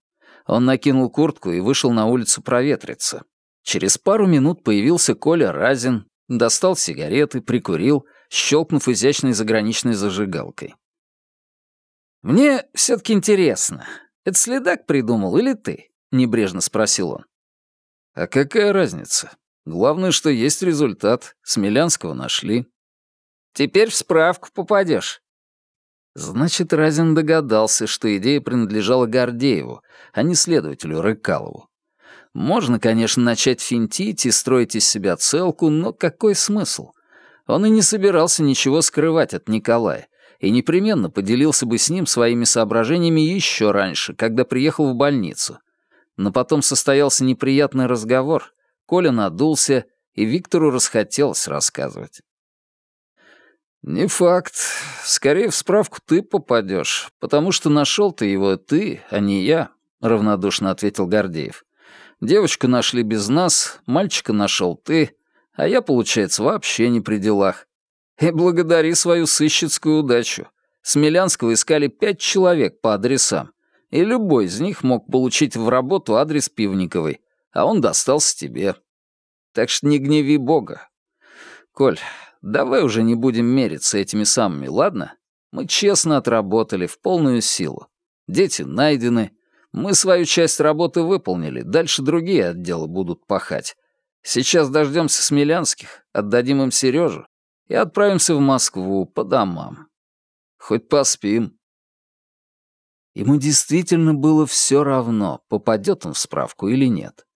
Он накинул куртку и вышел на улицу проветриться. Через пару минут появился Коля Разин, достал сигареты, прикурил, щелкнув изящной заграничной зажигалкой. «Мне все-таки интересно, это следак придумал или ты?» — небрежно спросил он. «А какая разница? Главное, что есть результат. Смелянского нашли». Теперь в справку попадешь. Значит, Разин догадался, что идея принадлежала Гордееву, а не следователю Рыкалову. Можно, конечно, начать финтить и строить из себя целку, но какой смысл? Он и не собирался ничего скрывать от Николая, и непременно поделился бы с ним своими соображениями еще раньше, когда приехал в больницу. Но потом состоялся неприятный разговор, Коля надулся, и Виктору расхотелось рассказывать. «Не факт. Скорее в справку ты попадешь, потому что нашел ты его ты, а не я», — равнодушно ответил Гордеев. «Девочку нашли без нас, мальчика нашел ты, а я, получается, вообще не при делах. И благодари свою сыщицкую удачу. Смелянского искали пять человек по адресам, и любой из них мог получить в работу адрес Пивниковой, а он достался тебе. Так что не гневи Бога. Коль, Давай уже не будем мериться этими самыми, ладно? Мы честно отработали, в полную силу. Дети найдены. Мы свою часть работы выполнили, дальше другие отделы будут пахать. Сейчас дождемся Смелянских, отдадим им Сережу и отправимся в Москву по домам. Хоть поспим. Ему действительно было все равно, попадет он в справку или нет.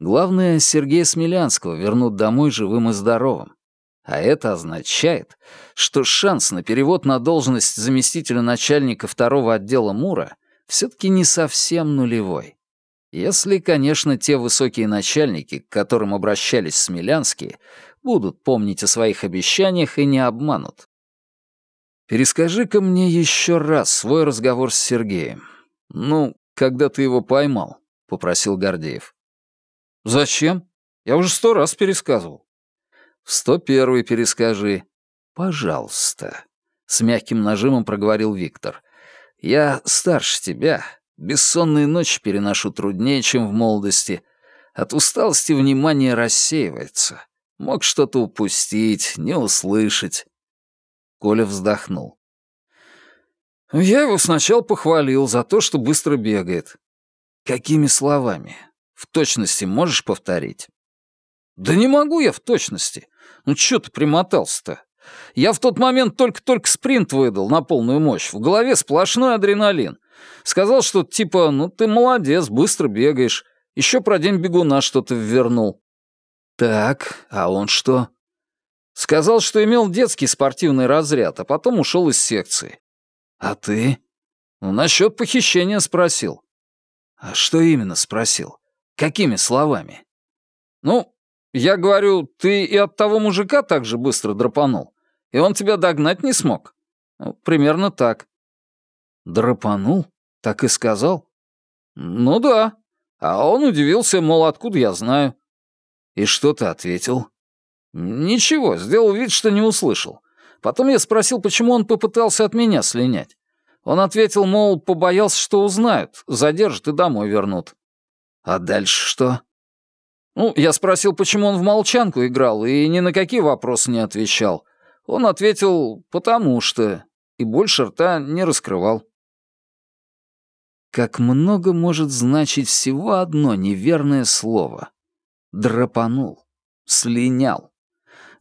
Главное, Сергея Смелянского вернут домой живым и здоровым. А это означает, что шанс на перевод на должность заместителя начальника второго отдела МУРа все-таки не совсем нулевой. Если, конечно, те высокие начальники, к которым обращались Смелянские, будут помнить о своих обещаниях и не обманут. Перескажи-ка мне еще раз свой разговор с Сергеем. Ну, когда ты его поймал, — попросил Гордеев. Зачем? Я уже сто раз пересказывал. Сто первый перескажи. Пожалуйста. С мягким нажимом проговорил Виктор. Я старше тебя. Бессонные ночи переношу труднее, чем в молодости. От усталости внимание рассеивается. Мог что-то упустить, не услышать. Коля вздохнул. Я его сначала похвалил за то, что быстро бегает. Какими словами? В точности можешь повторить? Да не могу я в точности. Ну чё ты примотался-то? Я в тот момент только-только спринт выдал на полную мощь. В голове сплошной адреналин. Сказал, что типа, ну ты молодец, быстро бегаешь. Еще про день бегуна что-то ввернул. Так, а он что? Сказал, что имел детский спортивный разряд, а потом ушел из секции. А ты? Ну, насчет похищения спросил. А что именно спросил? Какими словами? Ну, я говорю, ты и от того мужика так же быстро драпанул, и он тебя догнать не смог. Ну, примерно так. Драпанул? Так и сказал? Ну да. А он удивился, мол, откуда я знаю. И что ты ответил? Ничего, сделал вид, что не услышал. Потом я спросил, почему он попытался от меня слинять. Он ответил, мол, побоялся, что узнают, задержат и домой вернут. А дальше что? Ну, я спросил, почему он в молчанку играл, и ни на какие вопросы не отвечал. Он ответил «потому что», и больше рта не раскрывал. Как много может значить всего одно неверное слово. Драпанул, слинял.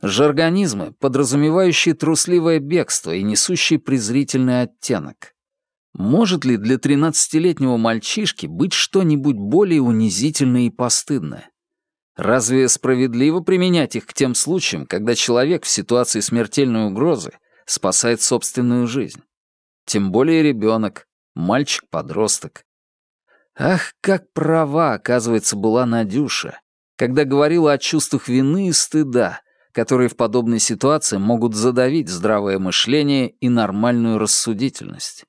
Жаргонизмы, подразумевающие трусливое бегство и несущие презрительный оттенок. Может ли для тринадцатилетнего мальчишки быть что-нибудь более унизительное и постыдное? Разве справедливо применять их к тем случаям, когда человек в ситуации смертельной угрозы спасает собственную жизнь? Тем более ребенок, мальчик-подросток. Ах, как права, оказывается, была Надюша, когда говорила о чувствах вины и стыда, которые в подобной ситуации могут задавить здравое мышление и нормальную рассудительность.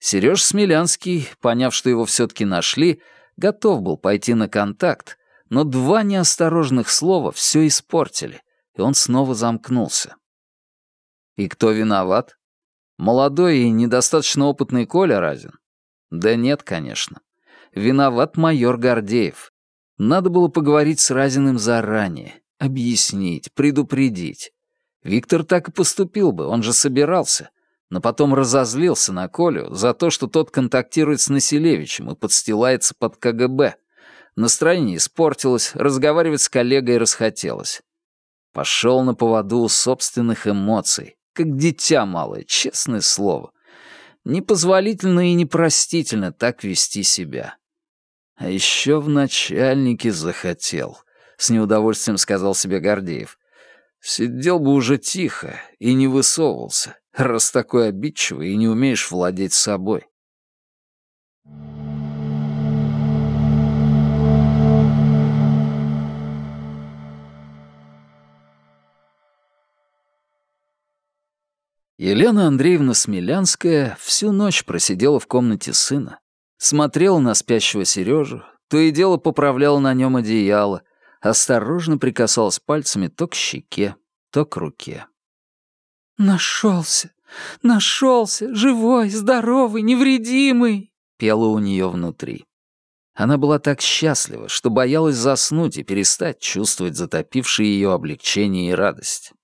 Сереж Смелянский, поняв, что его все-таки нашли, готов был пойти на контакт, но два неосторожных слова все испортили, и он снова замкнулся. И кто виноват? Молодой и недостаточно опытный Коля Разин? Да нет, конечно. Виноват майор Гордеев. Надо было поговорить с Разиным заранее, объяснить, предупредить. Виктор так и поступил бы, он же собирался, но потом разозлился на Колю за то, что тот контактирует с Населевичем и подстилается под КГБ. Настроение испортилось, разговаривать с коллегой расхотелось. Пошел на поводу у собственных эмоций, как дитя малое, честное слово. Непозволительно и непростительно так вести себя. А еще в начальнике захотел, с неудовольствием сказал себе Гордеев. Сидел бы уже тихо и не высовывался, раз такой обидчивый и не умеешь владеть собой. Елена Андреевна Смелянская всю ночь просидела в комнате сына, смотрела на спящего Сережу, то и дело поправляла на нем одеяло, осторожно прикасалась пальцами то к щеке, то к руке. «Нашелся! Нашелся! Живой, здоровый, невредимый!» пела у нее внутри. Она была так счастлива, что боялась заснуть и перестать чувствовать затопившее ее облегчение и радость.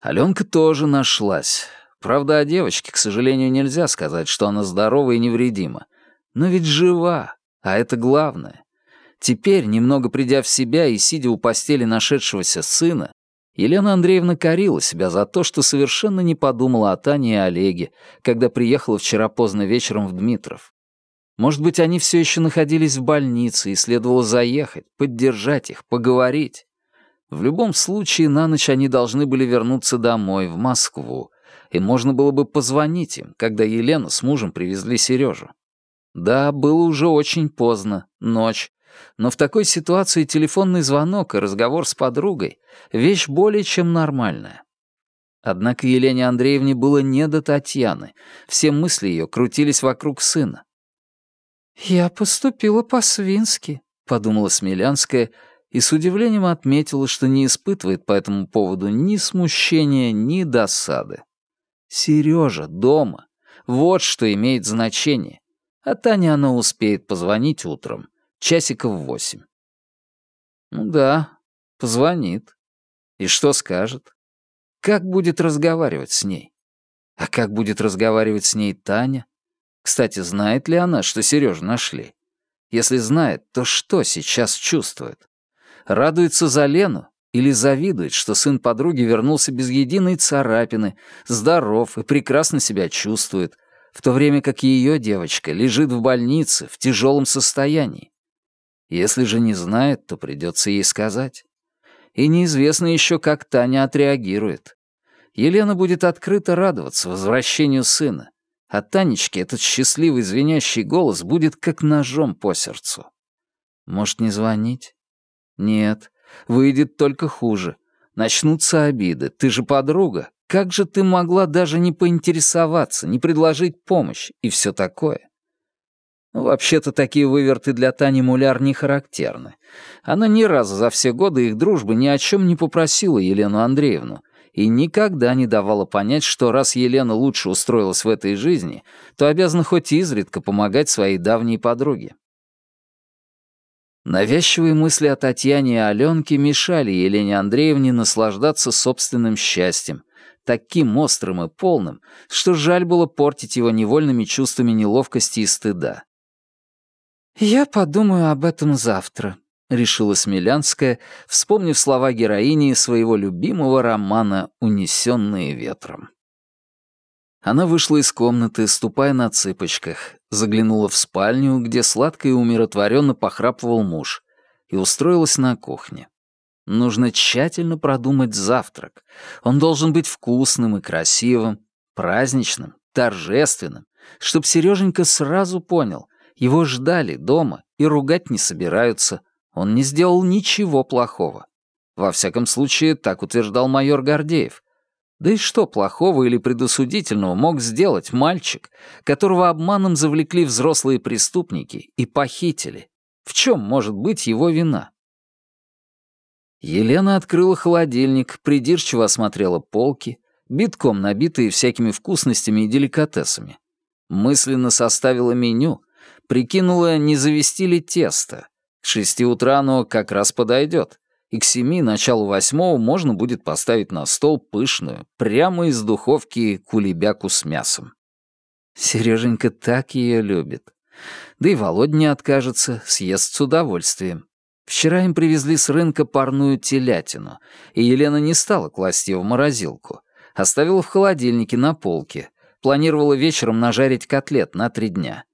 Аленка тоже нашлась. Правда, о девочке, к сожалению, нельзя сказать, что она здорова и невредима. Но ведь жива, а это главное. Теперь, немного придя в себя и сидя у постели нашедшегося сына, Елена Андреевна корила себя за то, что совершенно не подумала о Тане и Олеге, когда приехала вчера поздно вечером в Дмитров. Может быть, они все еще находились в больнице, и следовало заехать, поддержать их, поговорить. В любом случае, на ночь они должны были вернуться домой, в Москву, и можно было бы позвонить им, когда Елена с мужем привезли Сережу. Да, было уже очень поздно, ночь, но в такой ситуации телефонный звонок и разговор с подругой — вещь более чем нормальная. Однако Елене Андреевне было не до Татьяны, все мысли ее крутились вокруг сына. «Я поступила по-свински», — подумала Смелянская и с удивлением отметила, что не испытывает по этому поводу ни смущения, ни досады. Сережа дома. Вот что имеет значение. А Таня она успеет позвонить утром, часиков в восемь. Ну да, позвонит. И что скажет? Как будет разговаривать с ней? А как будет разговаривать с ней Таня? Кстати, знает ли она, что Сережу нашли? Если знает, то что сейчас чувствует? Радуется за Лену или завидует, что сын подруги вернулся без единой царапины, здоров и прекрасно себя чувствует, в то время как ее девочка лежит в больнице в тяжелом состоянии? Если же не знает, то придется ей сказать. И неизвестно еще, как Таня отреагирует. Елена будет открыто радоваться возвращению сына, а Танечке этот счастливый звенящий голос будет как ножом по сердцу. Может, не звонить? Нет, выйдет только хуже. Начнутся обиды. Ты же подруга. Как же ты могла даже не поинтересоваться, не предложить помощь и все такое? Ну, вообще-то такие выверты для Тани Муляр не характерны. Она ни разу за все годы их дружбы ни о чем не попросила Елену Андреевну и никогда не давала понять, что раз Елена лучше устроилась в этой жизни, то обязана хоть изредка помогать своей давней подруге. Навязчивые мысли о Татьяне и Аленке мешали Елене Андреевне наслаждаться собственным счастьем, таким острым и полным, что жаль было портить его невольными чувствами неловкости и стыда. «Я подумаю об этом завтра», — решила Смелянская, вспомнив слова героини своего любимого романа «Унесенные ветром». Она вышла из комнаты, ступая на цыпочках, заглянула в спальню, где сладко и умиротворенно похрапывал муж, и устроилась на кухне. Нужно тщательно продумать завтрак. Он должен быть вкусным и красивым, праздничным, торжественным, чтоб Сереженька сразу понял, его ждали дома и ругать не собираются, он не сделал ничего плохого. Во всяком случае, так утверждал майор Гордеев. Да и что плохого или предосудительного мог сделать мальчик, которого обманом завлекли взрослые преступники и похитили? В чем может быть его вина? Елена открыла холодильник, придирчиво осмотрела полки, битком набитые всякими вкусностями и деликатесами. Мысленно составила меню, прикинула, не завести ли тесто. К шести утра оно как раз подойдет, и к семи, началу восьмого можно будет поставить на стол пышную, прямо из духовки кулебяку с мясом. Сереженька так ее любит. Да и Володь не откажется, съест с удовольствием. Вчера им привезли с рынка парную телятину, и Елена не стала класть ее в морозилку. Оставила в холодильнике на полке. Планировала вечером нажарить котлет на три дня.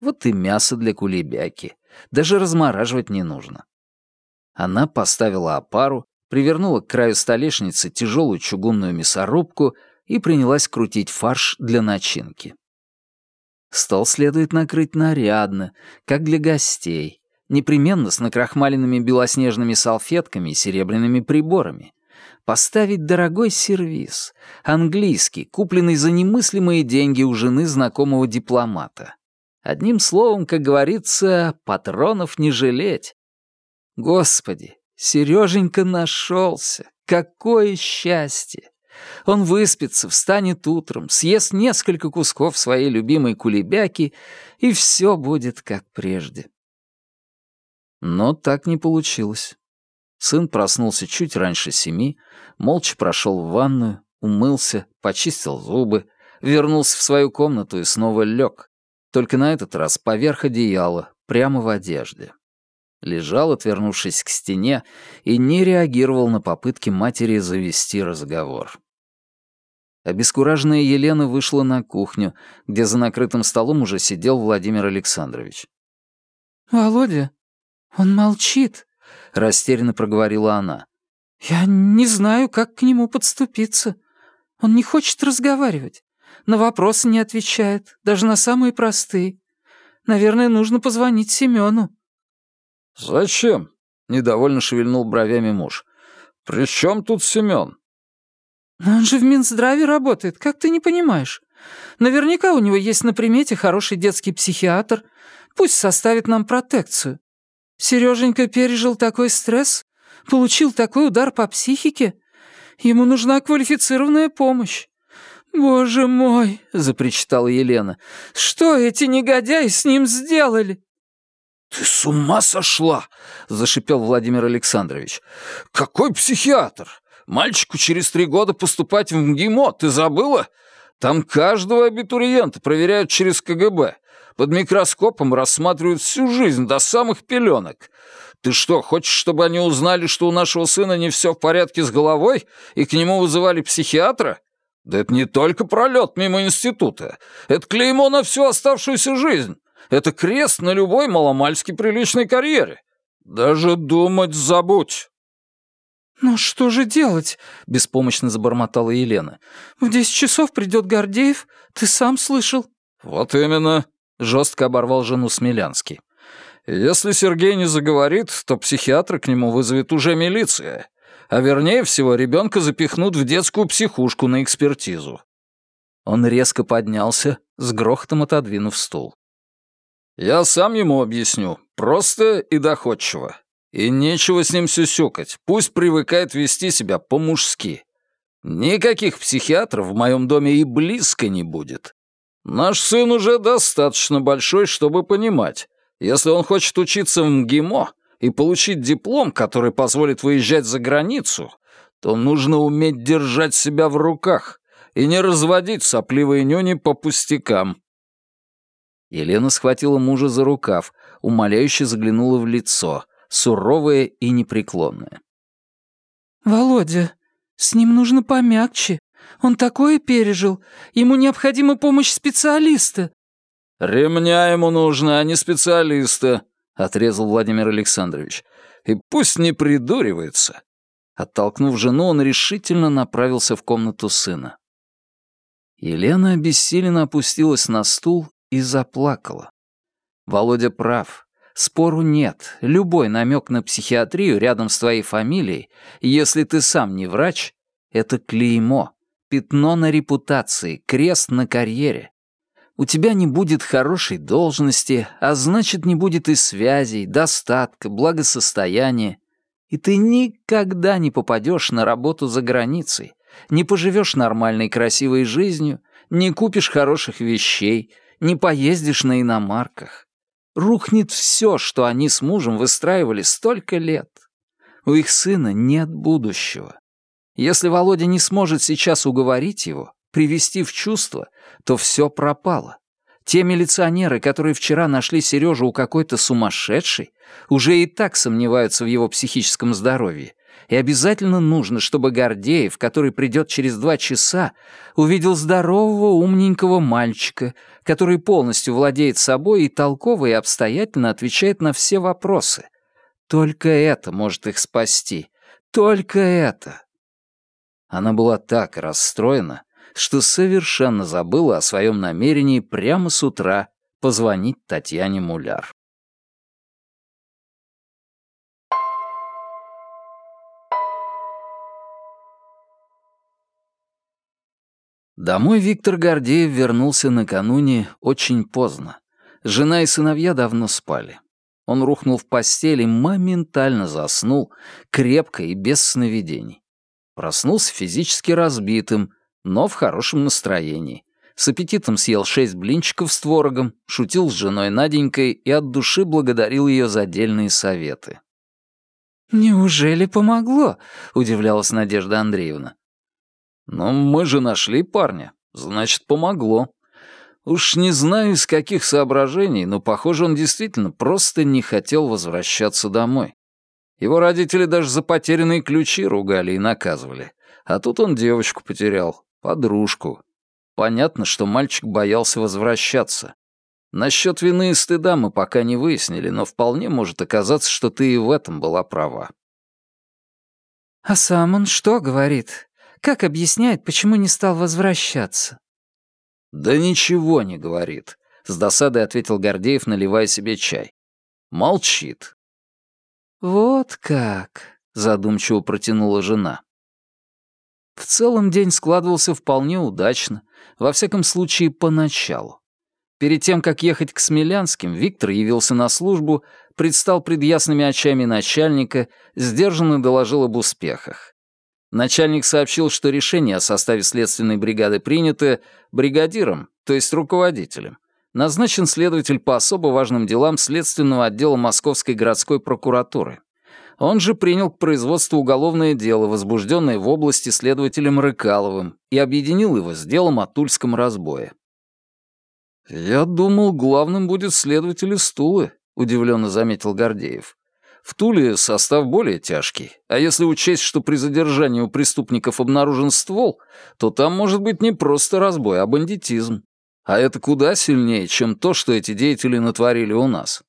Вот и мясо для кулебяки. Даже размораживать не нужно. Она поставила опару, привернула к краю столешницы тяжелую чугунную мясорубку и принялась крутить фарш для начинки. Стол следует накрыть нарядно, как для гостей, непременно с накрахмаленными белоснежными салфетками и серебряными приборами. Поставить дорогой сервиз, английский, купленный за немыслимые деньги у жены знакомого дипломата. Одним словом, как говорится, патронов не жалеть. Господи, Сереженька нашелся. Какое счастье! Он выспится, встанет утром, съест несколько кусков своей любимой кулебяки, и все будет как прежде. Но так не получилось. Сын проснулся чуть раньше семи, молча прошел в ванную, умылся, почистил зубы, вернулся в свою комнату и снова лег, только на этот раз поверх одеяла, прямо в одежде. Лежал, отвернувшись к стене, и не реагировал на попытки матери завести разговор. Обескураженная Елена вышла на кухню, где за накрытым столом уже сидел Владимир Александрович. «Володя, он молчит», — растерянно проговорила она. «Я не знаю, как к нему подступиться. Он не хочет разговаривать. На вопросы не отвечает, даже на самые простые. Наверное, нужно позвонить Семену. «Зачем?» — недовольно шевельнул бровями муж. «При чем тут Семен?» «Но он же в Минздраве работает, как ты не понимаешь? Наверняка у него есть на примете хороший детский психиатр. Пусть составит нам протекцию. Сереженька пережил такой стресс, получил такой удар по психике. Ему нужна квалифицированная помощь. «Боже мой!» — запричитала Елена. «Что эти негодяи с ним сделали?» «Ты с ума сошла!» — зашипел Владимир Александрович. «Какой психиатр? Мальчику через три года поступать в МГИМО, ты забыла? Там каждого абитуриента проверяют через КГБ. Под микроскопом рассматривают всю жизнь до самых пеленок. Ты что, хочешь, чтобы они узнали, что у нашего сына не все в порядке с головой, и к нему вызывали психиатра? Да это не только пролет мимо института. Это клеймо на всю оставшуюся жизнь. Это крест на любой маломальски приличной карьере. Даже думать забудь. «Ну что же делать?» — беспомощно забормотала Елена. «В десять часов придет Гордеев, ты сам слышал». «Вот именно», — жестко оборвал жену Смелянский. «Если Сергей не заговорит, то психиатра к нему вызовет уже милиция а вернее всего ребенка запихнут в детскую психушку на экспертизу. Он резко поднялся, с грохотом отодвинув стул. «Я сам ему объясню, просто и доходчиво. И нечего с ним сюсюкать, пусть привыкает вести себя по-мужски. Никаких психиатров в моем доме и близко не будет. Наш сын уже достаточно большой, чтобы понимать, если он хочет учиться в МГИМО, и получить диплом, который позволит выезжать за границу, то нужно уметь держать себя в руках и не разводить сопливые нюни по пустякам. Елена схватила мужа за рукав, умоляюще заглянула в лицо, суровое и непреклонное. «Володя, с ним нужно помягче. Он такое пережил. Ему необходима помощь специалиста». «Ремня ему нужно, а не специалиста», — отрезал Владимир Александрович. «И пусть не придуривается». Оттолкнув жену, он решительно направился в комнату сына. Елена обессиленно опустилась на стул и заплакала. Володя прав. Спору нет. Любой намек на психиатрию рядом с твоей фамилией, если ты сам не врач, это клеймо, пятно на репутации, крест на карьере. У тебя не будет хорошей должности, а значит, не будет и связей, достатка, благосостояния. И ты никогда не попадешь на работу за границей, не поживешь нормальной красивой жизнью, не купишь хороших вещей, не поездишь на иномарках. Рухнет все, что они с мужем выстраивали столько лет. У их сына нет будущего. Если Володя не сможет сейчас уговорить его, привести в чувство, то все пропало. Те милиционеры, которые вчера нашли Сережу у какой-то сумасшедшей, уже и так сомневаются в его психическом здоровье. И обязательно нужно, чтобы Гордеев, который придет через два часа, увидел здорового, умненького мальчика, который полностью владеет собой и толково и обстоятельно отвечает на все вопросы. Только это может их спасти. Только это. Она была так расстроена, что совершенно забыла о своем намерении прямо с утра позвонить Татьяне Муляр. Домой Виктор Гордеев вернулся накануне очень поздно. Жена и сыновья давно спали. Он рухнул в постель и моментально заснул, крепко и без сновидений. Проснулся физически разбитым, но в хорошем настроении. С аппетитом съел шесть блинчиков с творогом, шутил с женой Наденькой и от души благодарил ее за отдельные советы. «Неужели помогло?» — удивлялась Надежда Андреевна. «Ну, мы же нашли парня. Значит, помогло. Уж не знаю, из каких соображений, но, похоже, он действительно просто не хотел возвращаться домой. Его родители даже за потерянные ключи ругали и наказывали. А тут он девочку потерял, подружку. Понятно, что мальчик боялся возвращаться. Насчет вины и стыда мы пока не выяснили, но вполне может оказаться, что ты и в этом была права. «А сам он что говорит? Как объясняет, почему не стал возвращаться?» «Да ничего не говорит», — с досадой ответил Гордеев, наливая себе чай. «Молчит». «Вот как», — задумчиво протянула жена. В целом день складывался вполне удачно, во всяком случае, поначалу. Перед тем, как ехать к Смелянским, Виктор явился на службу, предстал пред ясными очами начальника, сдержанно доложил об успехах. Начальник сообщил, что решение о составе следственной бригады принято бригадиром, то есть руководителем. Назначен следователь по особо важным делам следственного отдела Московской городской прокуратуры. Он же принял к производству уголовное дело, возбужденное в области следователем Рыкаловым, и объединил его с делом о Тульском разбое. «Я думал, главным будет следователь из Тулы», — удивленно заметил Гордеев. «В Туле состав более тяжкий, а если учесть, что при задержании у преступников обнаружен ствол, то там может быть не просто разбой, а бандитизм. А это куда сильнее, чем то, что эти деятели натворили у нас».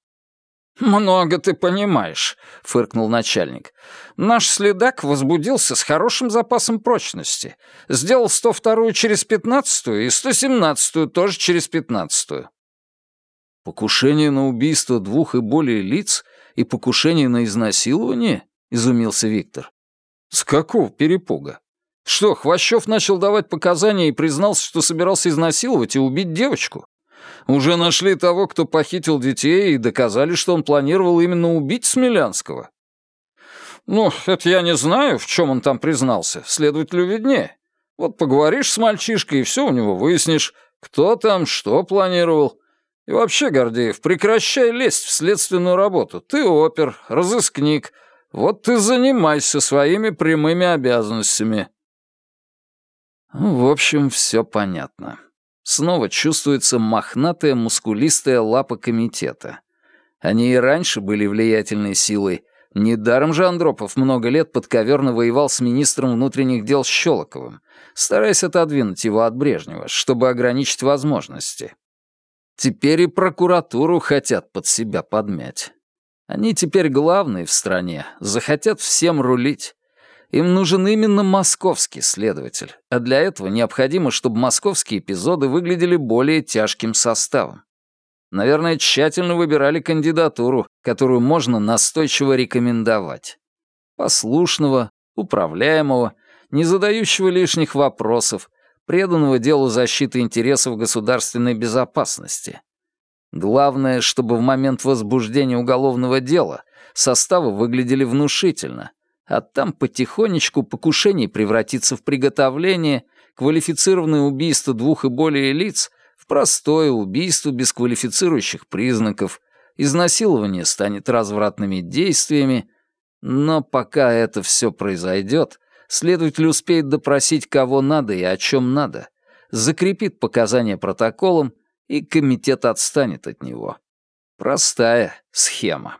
«Много ты понимаешь», — фыркнул начальник. «Наш следак возбудился с хорошим запасом прочности. Сделал 102-ю через 15-ю и 117-ю тоже через 15-ю». «Покушение на убийство двух и более лиц и покушение на изнасилование?» — изумился Виктор. «С какого перепуга? Что, Хвощев начал давать показания и признался, что собирался изнасиловать и убить девочку? Уже нашли того, кто похитил детей, и доказали, что он планировал именно убить Смелянского. Ну, это я не знаю, в чем он там признался. Следователю виднее. Вот поговоришь с мальчишкой, и все у него выяснишь, кто там, что планировал. И вообще, Гордеев, прекращай лезть в следственную работу. Ты опер, разыскник. Вот ты занимайся своими прямыми обязанностями. В общем, все понятно. Снова чувствуется мохнатая мускулистая лапа комитета. Они и раньше были влиятельной силой, Недаром же Андропов много лет подковерно воевал с министром внутренних дел Щелоковым, стараясь отодвинуть его от Брежнева, чтобы ограничить возможности. Теперь и прокуратуру хотят под себя подмять. Они теперь главные в стране, захотят всем рулить. Им нужен именно московский следователь, а для этого необходимо, чтобы московские эпизоды выглядели более тяжким составом. Наверное, тщательно выбирали кандидатуру, которую можно настойчиво рекомендовать. Послушного, управляемого, не задающего лишних вопросов, преданного делу защиты интересов государственной безопасности. Главное, чтобы в момент возбуждения уголовного дела составы выглядели внушительно, а там потихонечку покушение превратится в приготовление, квалифицированное убийство двух и более лиц — в простое убийство без квалифицирующих признаков, изнасилование станет развратными действиями, но пока это все произойдет, следователь успеет допросить кого надо и о чем надо, закрепит показания протоколом, и комитет отстанет от него. Простая схема.